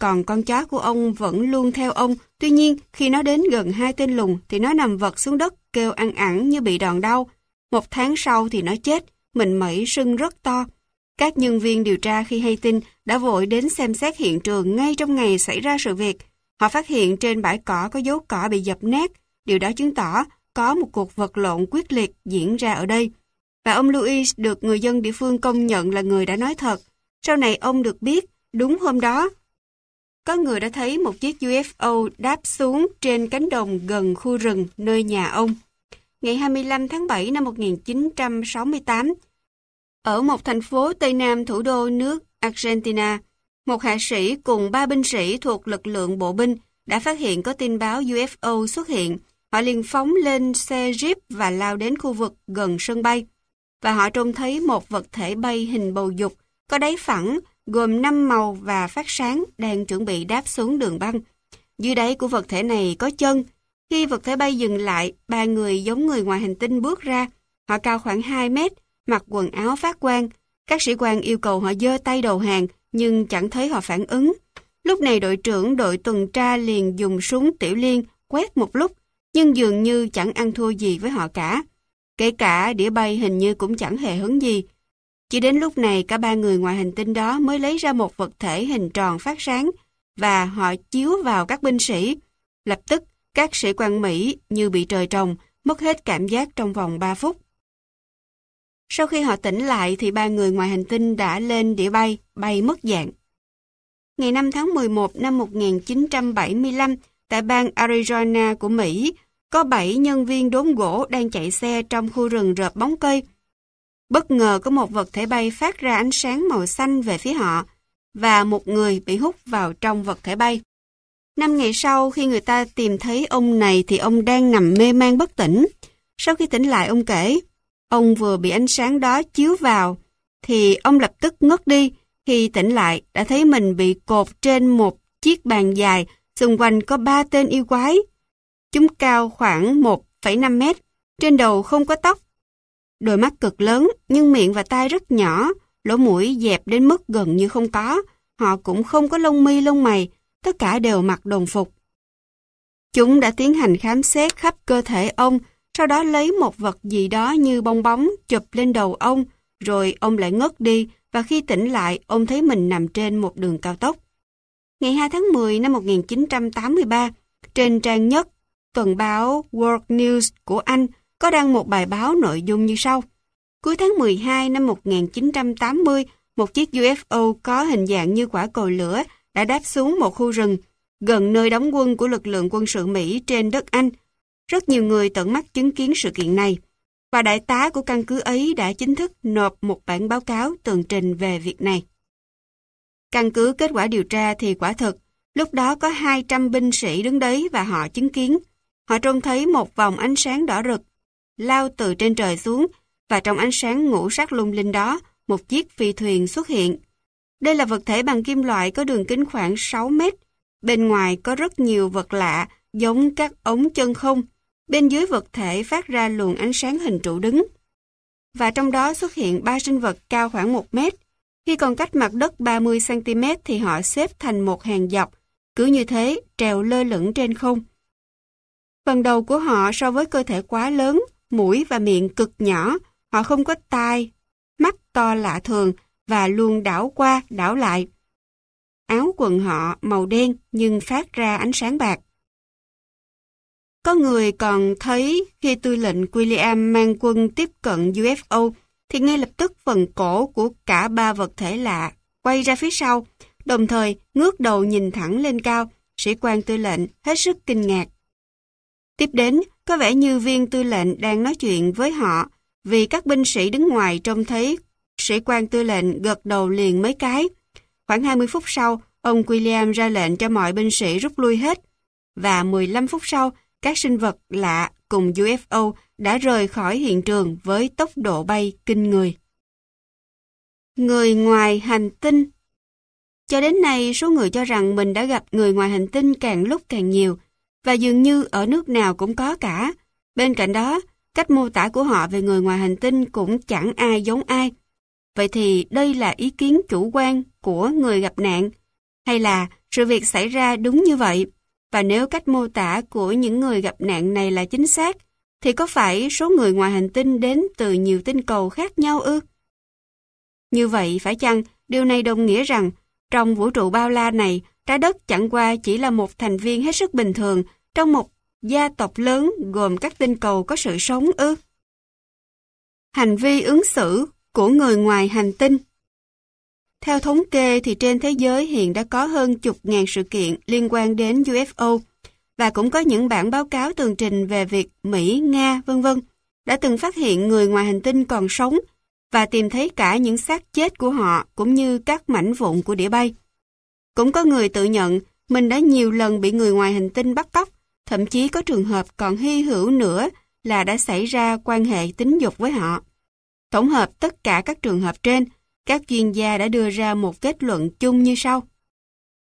Còn con chó của ông vẫn luôn theo ông, tuy nhiên khi nó đến gần hai tên lùn thì nó nằm vật xuống đất kêu ăn ẳng như bị đòn đau. Một tháng sau thì nó chết, mình mẩy sưng rất to. Các nhân viên điều tra khi hay tin đã vội đến xem xét hiện trường ngay trong ngày xảy ra sự việc. Họ phát hiện trên bãi cỏ có dấu cỏ bị dập nát. Điều đó chứng tỏ có một cuộc vật lộn quyết liệt diễn ra ở đây. Và ông Louis được người dân địa phương công nhận là người đã nói thật. Sau này ông được biết, đúng hôm đó, có người đã thấy một chiếc UFO đáp xuống trên cánh đồng gần khu rừng nơi nhà ông. Ngày 25 tháng 7 năm 1968, ở một thành phố Tây Nam thủ đô nước Argentina, một hạ sĩ cùng ba binh sĩ thuộc lực lượng bộ binh đã phát hiện có tin báo UFO xuất hiện. Họ liền phóng lên xe Jeep và lao đến khu vực gần sân bay. Và họ trông thấy một vật thể bay hình bầu dục, có đáy phẳng, gồm 5 màu và phát sáng đang chuẩn bị đáp xuống đường băng. Dưới đáy của vật thể này có chân. Khi vật thể bay dừng lại, ba người giống người ngoài hành tinh bước ra. Họ cao khoảng 2 mét, mặc quần áo phát quang. Các sĩ quan yêu cầu họ dơ tay đầu hàng, nhưng chẳng thấy họ phản ứng. Lúc này đội trưởng đội tuần tra liền dùng súng tiểu liên quét một lúc, nhưng dường như chẳng ăn thua gì với họ cả. Kể cả đĩa bay hình như cũng chẳng hề hứng gì. Chỉ đến lúc này cả ba người ngoài hành tinh đó mới lấy ra một vật thể hình tròn phát sáng và họ chiếu vào các binh sĩ. Lập tức, các sĩ quan Mỹ như bị trời trồng, mất hết cảm giác trong vòng 3 phút. Sau khi họ tỉnh lại thì ba người ngoài hành tinh đã lên đĩa bay, bay mất dạng. Ngày 5 tháng 11 năm 1975, tại bang Arizona của Mỹ, có 7 nhân viên đốn gỗ đang chạy xe trong khu rừng rợp bóng cây. Bất ngờ có một vật thể bay phát ra ánh sáng màu xanh về phía họ, và một người bị hút vào trong vật thể bay. Năm ngày sau, khi người ta tìm thấy ông này thì ông đang nằm mê man bất tỉnh. Sau khi tỉnh lại ông kể, ông vừa bị ánh sáng đó chiếu vào, thì ông lập tức ngất đi. Khi tỉnh lại, đã thấy mình bị cột trên một chiếc bàn dài, xung quanh có ba tên yêu quái. Chúng cao khoảng 1,5 mét, trên đầu không có tóc. Đôi mắt cực lớn, nhưng miệng và tai rất nhỏ, lỗ mũi dẹp đến mức gần như không có. Họ cũng không có lông mi lông mày, tất cả đều mặc đồng phục. Chúng đã tiến hành khám xét khắp cơ thể ông, sau đó lấy một vật gì đó như bong bóng chụp lên đầu ông, rồi ông lại ngất đi và khi tỉnh lại ông thấy mình nằm trên một đường cao tốc. Ngày 2 tháng 10 năm 1983, trên trang nhất tuần báo World News của Anh có đăng một bài báo nội dung như sau. Cuối tháng 12 năm 1980, một chiếc UFO có hình dạng như quả cầu lửa đã đáp xuống một khu rừng gần nơi đóng quân của lực lượng quân sự Mỹ trên đất Anh. Rất nhiều người tận mắt chứng kiến sự kiện này, và đại tá của căn cứ ấy đã chính thức nộp một bản báo cáo tường trình về việc này. Căn cứ kết quả điều tra thì quả thật lúc đó có 200 binh sĩ đứng đấy và họ chứng kiến. Họ trông thấy một vòng ánh sáng đỏ rực, lao từ trên trời xuống, và trong ánh sáng ngũ sắc lung linh đó, một chiếc phi thuyền xuất hiện. Đây là vật thể bằng kim loại có đường kính khoảng 6 mét. Bên ngoài có rất nhiều vật lạ, giống các ống chân không. Bên dưới vật thể phát ra luồng ánh sáng hình trụ đứng. Và trong đó xuất hiện ba sinh vật cao khoảng 1 mét. Khi còn cách mặt đất 30cm thì họ xếp thành một hàng dọc, cứ như thế trèo lơ lửng trên không. Phần đầu của họ so với cơ thể quá lớn, mũi và miệng cực nhỏ, họ không có tai, mắt to lạ thường và luôn đảo qua, đảo lại. Áo quần họ màu đen nhưng phát ra ánh sáng bạc. có người còn thấy khi tư lệnh William mang quân tiếp cận UFO thì ngay lập tức phần cổ của cả ba vật thể lạ quay ra phía sau, đồng thời ngước đầu nhìn thẳng lên cao, sĩ quan tư lệnh hết sức kinh ngạc. Tiếp đến, có vẻ như viên tư lệnh đang nói chuyện với họ vì các binh sĩ đứng ngoài trông thấy sĩ quan tư lệnh gật đầu liền mấy cái. Khoảng 20 phút sau, ông William ra lệnh cho mọi binh sĩ rút lui hết. Và 15 phút sau, các sinh vật lạ cùng UFO đã rời khỏi hiện trường với tốc độ bay kinh người. Người ngoài hành tinh Cho đến nay, số người cho rằng mình đã gặp người ngoài hành tinh càng lúc càng nhiều, và dường như ở nước nào cũng có cả. Bên cạnh đó, cách mô tả của họ về người ngoài hành tinh cũng chẳng ai giống ai. Vậy thì đây là ý kiến chủ quan của người gặp nạn, hay là sự việc xảy ra đúng như vậy? Và nếu cách mô tả của những người gặp nạn này là chính xác, thì có phải số người ngoài hành tinh đến từ nhiều tinh cầu khác nhau ư? Như vậy phải chăng điều này đồng nghĩa rằng trong vũ trụ bao la này, trái đất chẳng qua chỉ là một thành viên hết sức bình thường trong một gia tộc lớn gồm các tinh cầu có sự sống ư? Hành vi ứng xử của người ngoài hành tinh Theo thống kê thì trên thế giới hiện đã có hơn chục ngàn sự kiện liên quan đến UFO và cũng có những bản báo cáo tường trình về việc Mỹ, Nga, vân vân đã từng phát hiện người ngoài hành tinh còn sống và tìm thấy cả những xác chết của họ cũng như các mảnh vụn của đĩa bay. Cũng có người tự nhận mình đã nhiều lần bị người ngoài hành tinh bắt cóc, thậm chí có trường hợp còn hy hữu nữa là đã xảy ra quan hệ tính dục với họ. Tổng hợp tất cả các trường hợp trên, các chuyên gia đã đưa ra một kết luận chung như sau.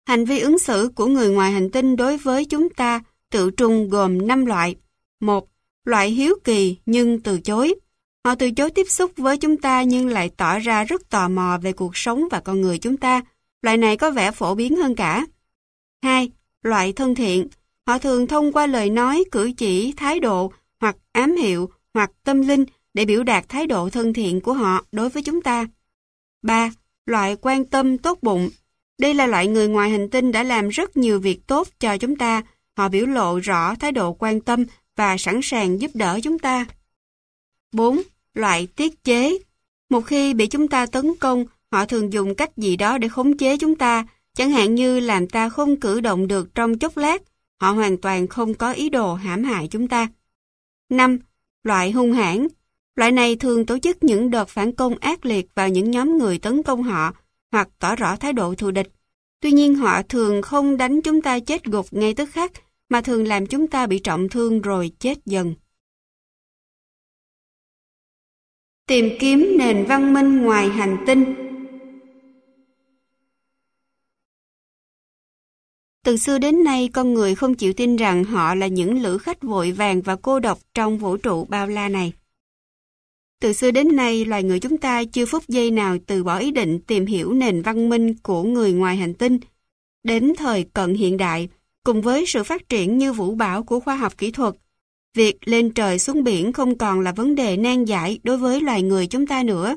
Hành vi ứng xử của người ngoài hành tinh đối với chúng ta tự trung gồm 5 loại. một Loại hiếu kỳ nhưng từ chối. Họ từ chối tiếp xúc với chúng ta nhưng lại tỏ ra rất tò mò về cuộc sống và con người chúng ta. Loại này có vẻ phổ biến hơn cả. 2. Loại thân thiện. Họ thường thông qua lời nói, cử chỉ, thái độ hoặc ám hiệu hoặc tâm linh để biểu đạt thái độ thân thiện của họ đối với chúng ta. 3. Loại quan tâm tốt bụng. Đây là loại người ngoài hành tinh đã làm rất nhiều việc tốt cho chúng ta. Họ biểu lộ rõ thái độ quan tâm và sẵn sàng giúp đỡ chúng ta. 4. Loại tiết chế. Một khi bị chúng ta tấn công, họ thường dùng cách gì đó để khống chế chúng ta, chẳng hạn như làm ta không cử động được trong chốc lát. Họ hoàn toàn không có ý đồ hãm hại chúng ta. 5. Loại hung hãn. Loại này thường tổ chức những đợt phản công ác liệt vào những nhóm người tấn công họ hoặc tỏ rõ thái độ thù địch. Tuy nhiên họ thường không đánh chúng ta chết gục ngay tức khắc mà thường làm chúng ta bị trọng thương rồi chết dần. Tìm kiếm nền văn minh ngoài hành tinh Từ xưa đến nay, con người không chịu tin rằng họ là những lữ khách vội vàng và cô độc trong vũ trụ bao la này. Từ xưa đến nay, loài người chúng ta chưa phút giây nào từ bỏ ý định tìm hiểu nền văn minh của người ngoài hành tinh. Đến thời cận hiện đại, cùng với sự phát triển như vũ bão của khoa học kỹ thuật, việc lên trời xuống biển không còn là vấn đề nan giải đối với loài người chúng ta nữa.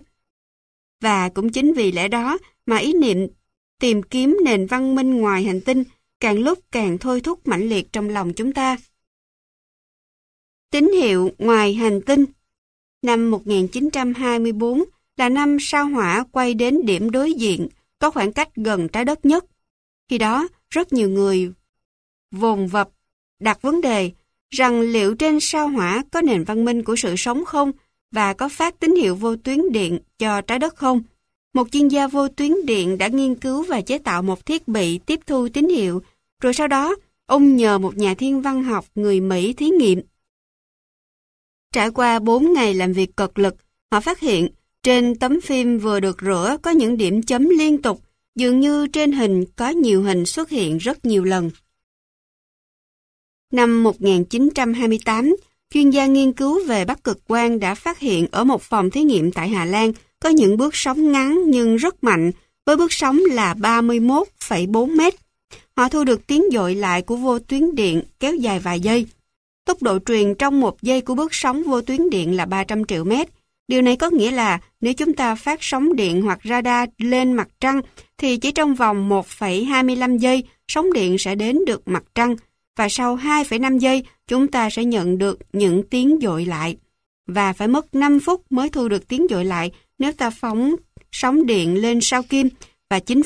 Và cũng chính vì lẽ đó mà ý niệm tìm kiếm nền văn minh ngoài hành tinh càng lúc càng thôi thúc mãnh liệt trong lòng chúng ta. Tín hiệu ngoài hành tinh Năm 1924 là năm sao hỏa quay đến điểm đối diện, có khoảng cách gần trái đất nhất. Khi đó, rất nhiều người vồn vập đặt vấn đề rằng liệu trên sao hỏa có nền văn minh của sự sống không và có phát tín hiệu vô tuyến điện cho trái đất không. Một chuyên gia vô tuyến điện đã nghiên cứu và chế tạo một thiết bị tiếp thu tín hiệu, rồi sau đó ông nhờ một nhà thiên văn học người Mỹ thí nghiệm Trải qua 4 ngày làm việc cực lực, họ phát hiện trên tấm phim vừa được rửa có những điểm chấm liên tục, dường như trên hình có nhiều hình xuất hiện rất nhiều lần. Năm 1928, chuyên gia nghiên cứu về Bắc Cực Quang đã phát hiện ở một phòng thí nghiệm tại Hà Lan có những bước sóng ngắn nhưng rất mạnh, với bước sóng là 31,4 mét. Họ thu được tiếng dội lại của vô tuyến điện kéo dài vài giây. Tốc độ truyền trong một giây của bước sóng vô tuyến điện là 300 triệu mét. Điều này có nghĩa là nếu chúng ta phát sóng điện hoặc radar lên mặt trăng thì chỉ trong vòng 1,25 giây sóng điện sẽ đến được mặt trăng và sau 2,5 giây chúng ta sẽ nhận được những tiếng dội lại. Và phải mất 5 phút mới thu được tiếng dội lại nếu ta phóng sóng điện lên sao kim và chính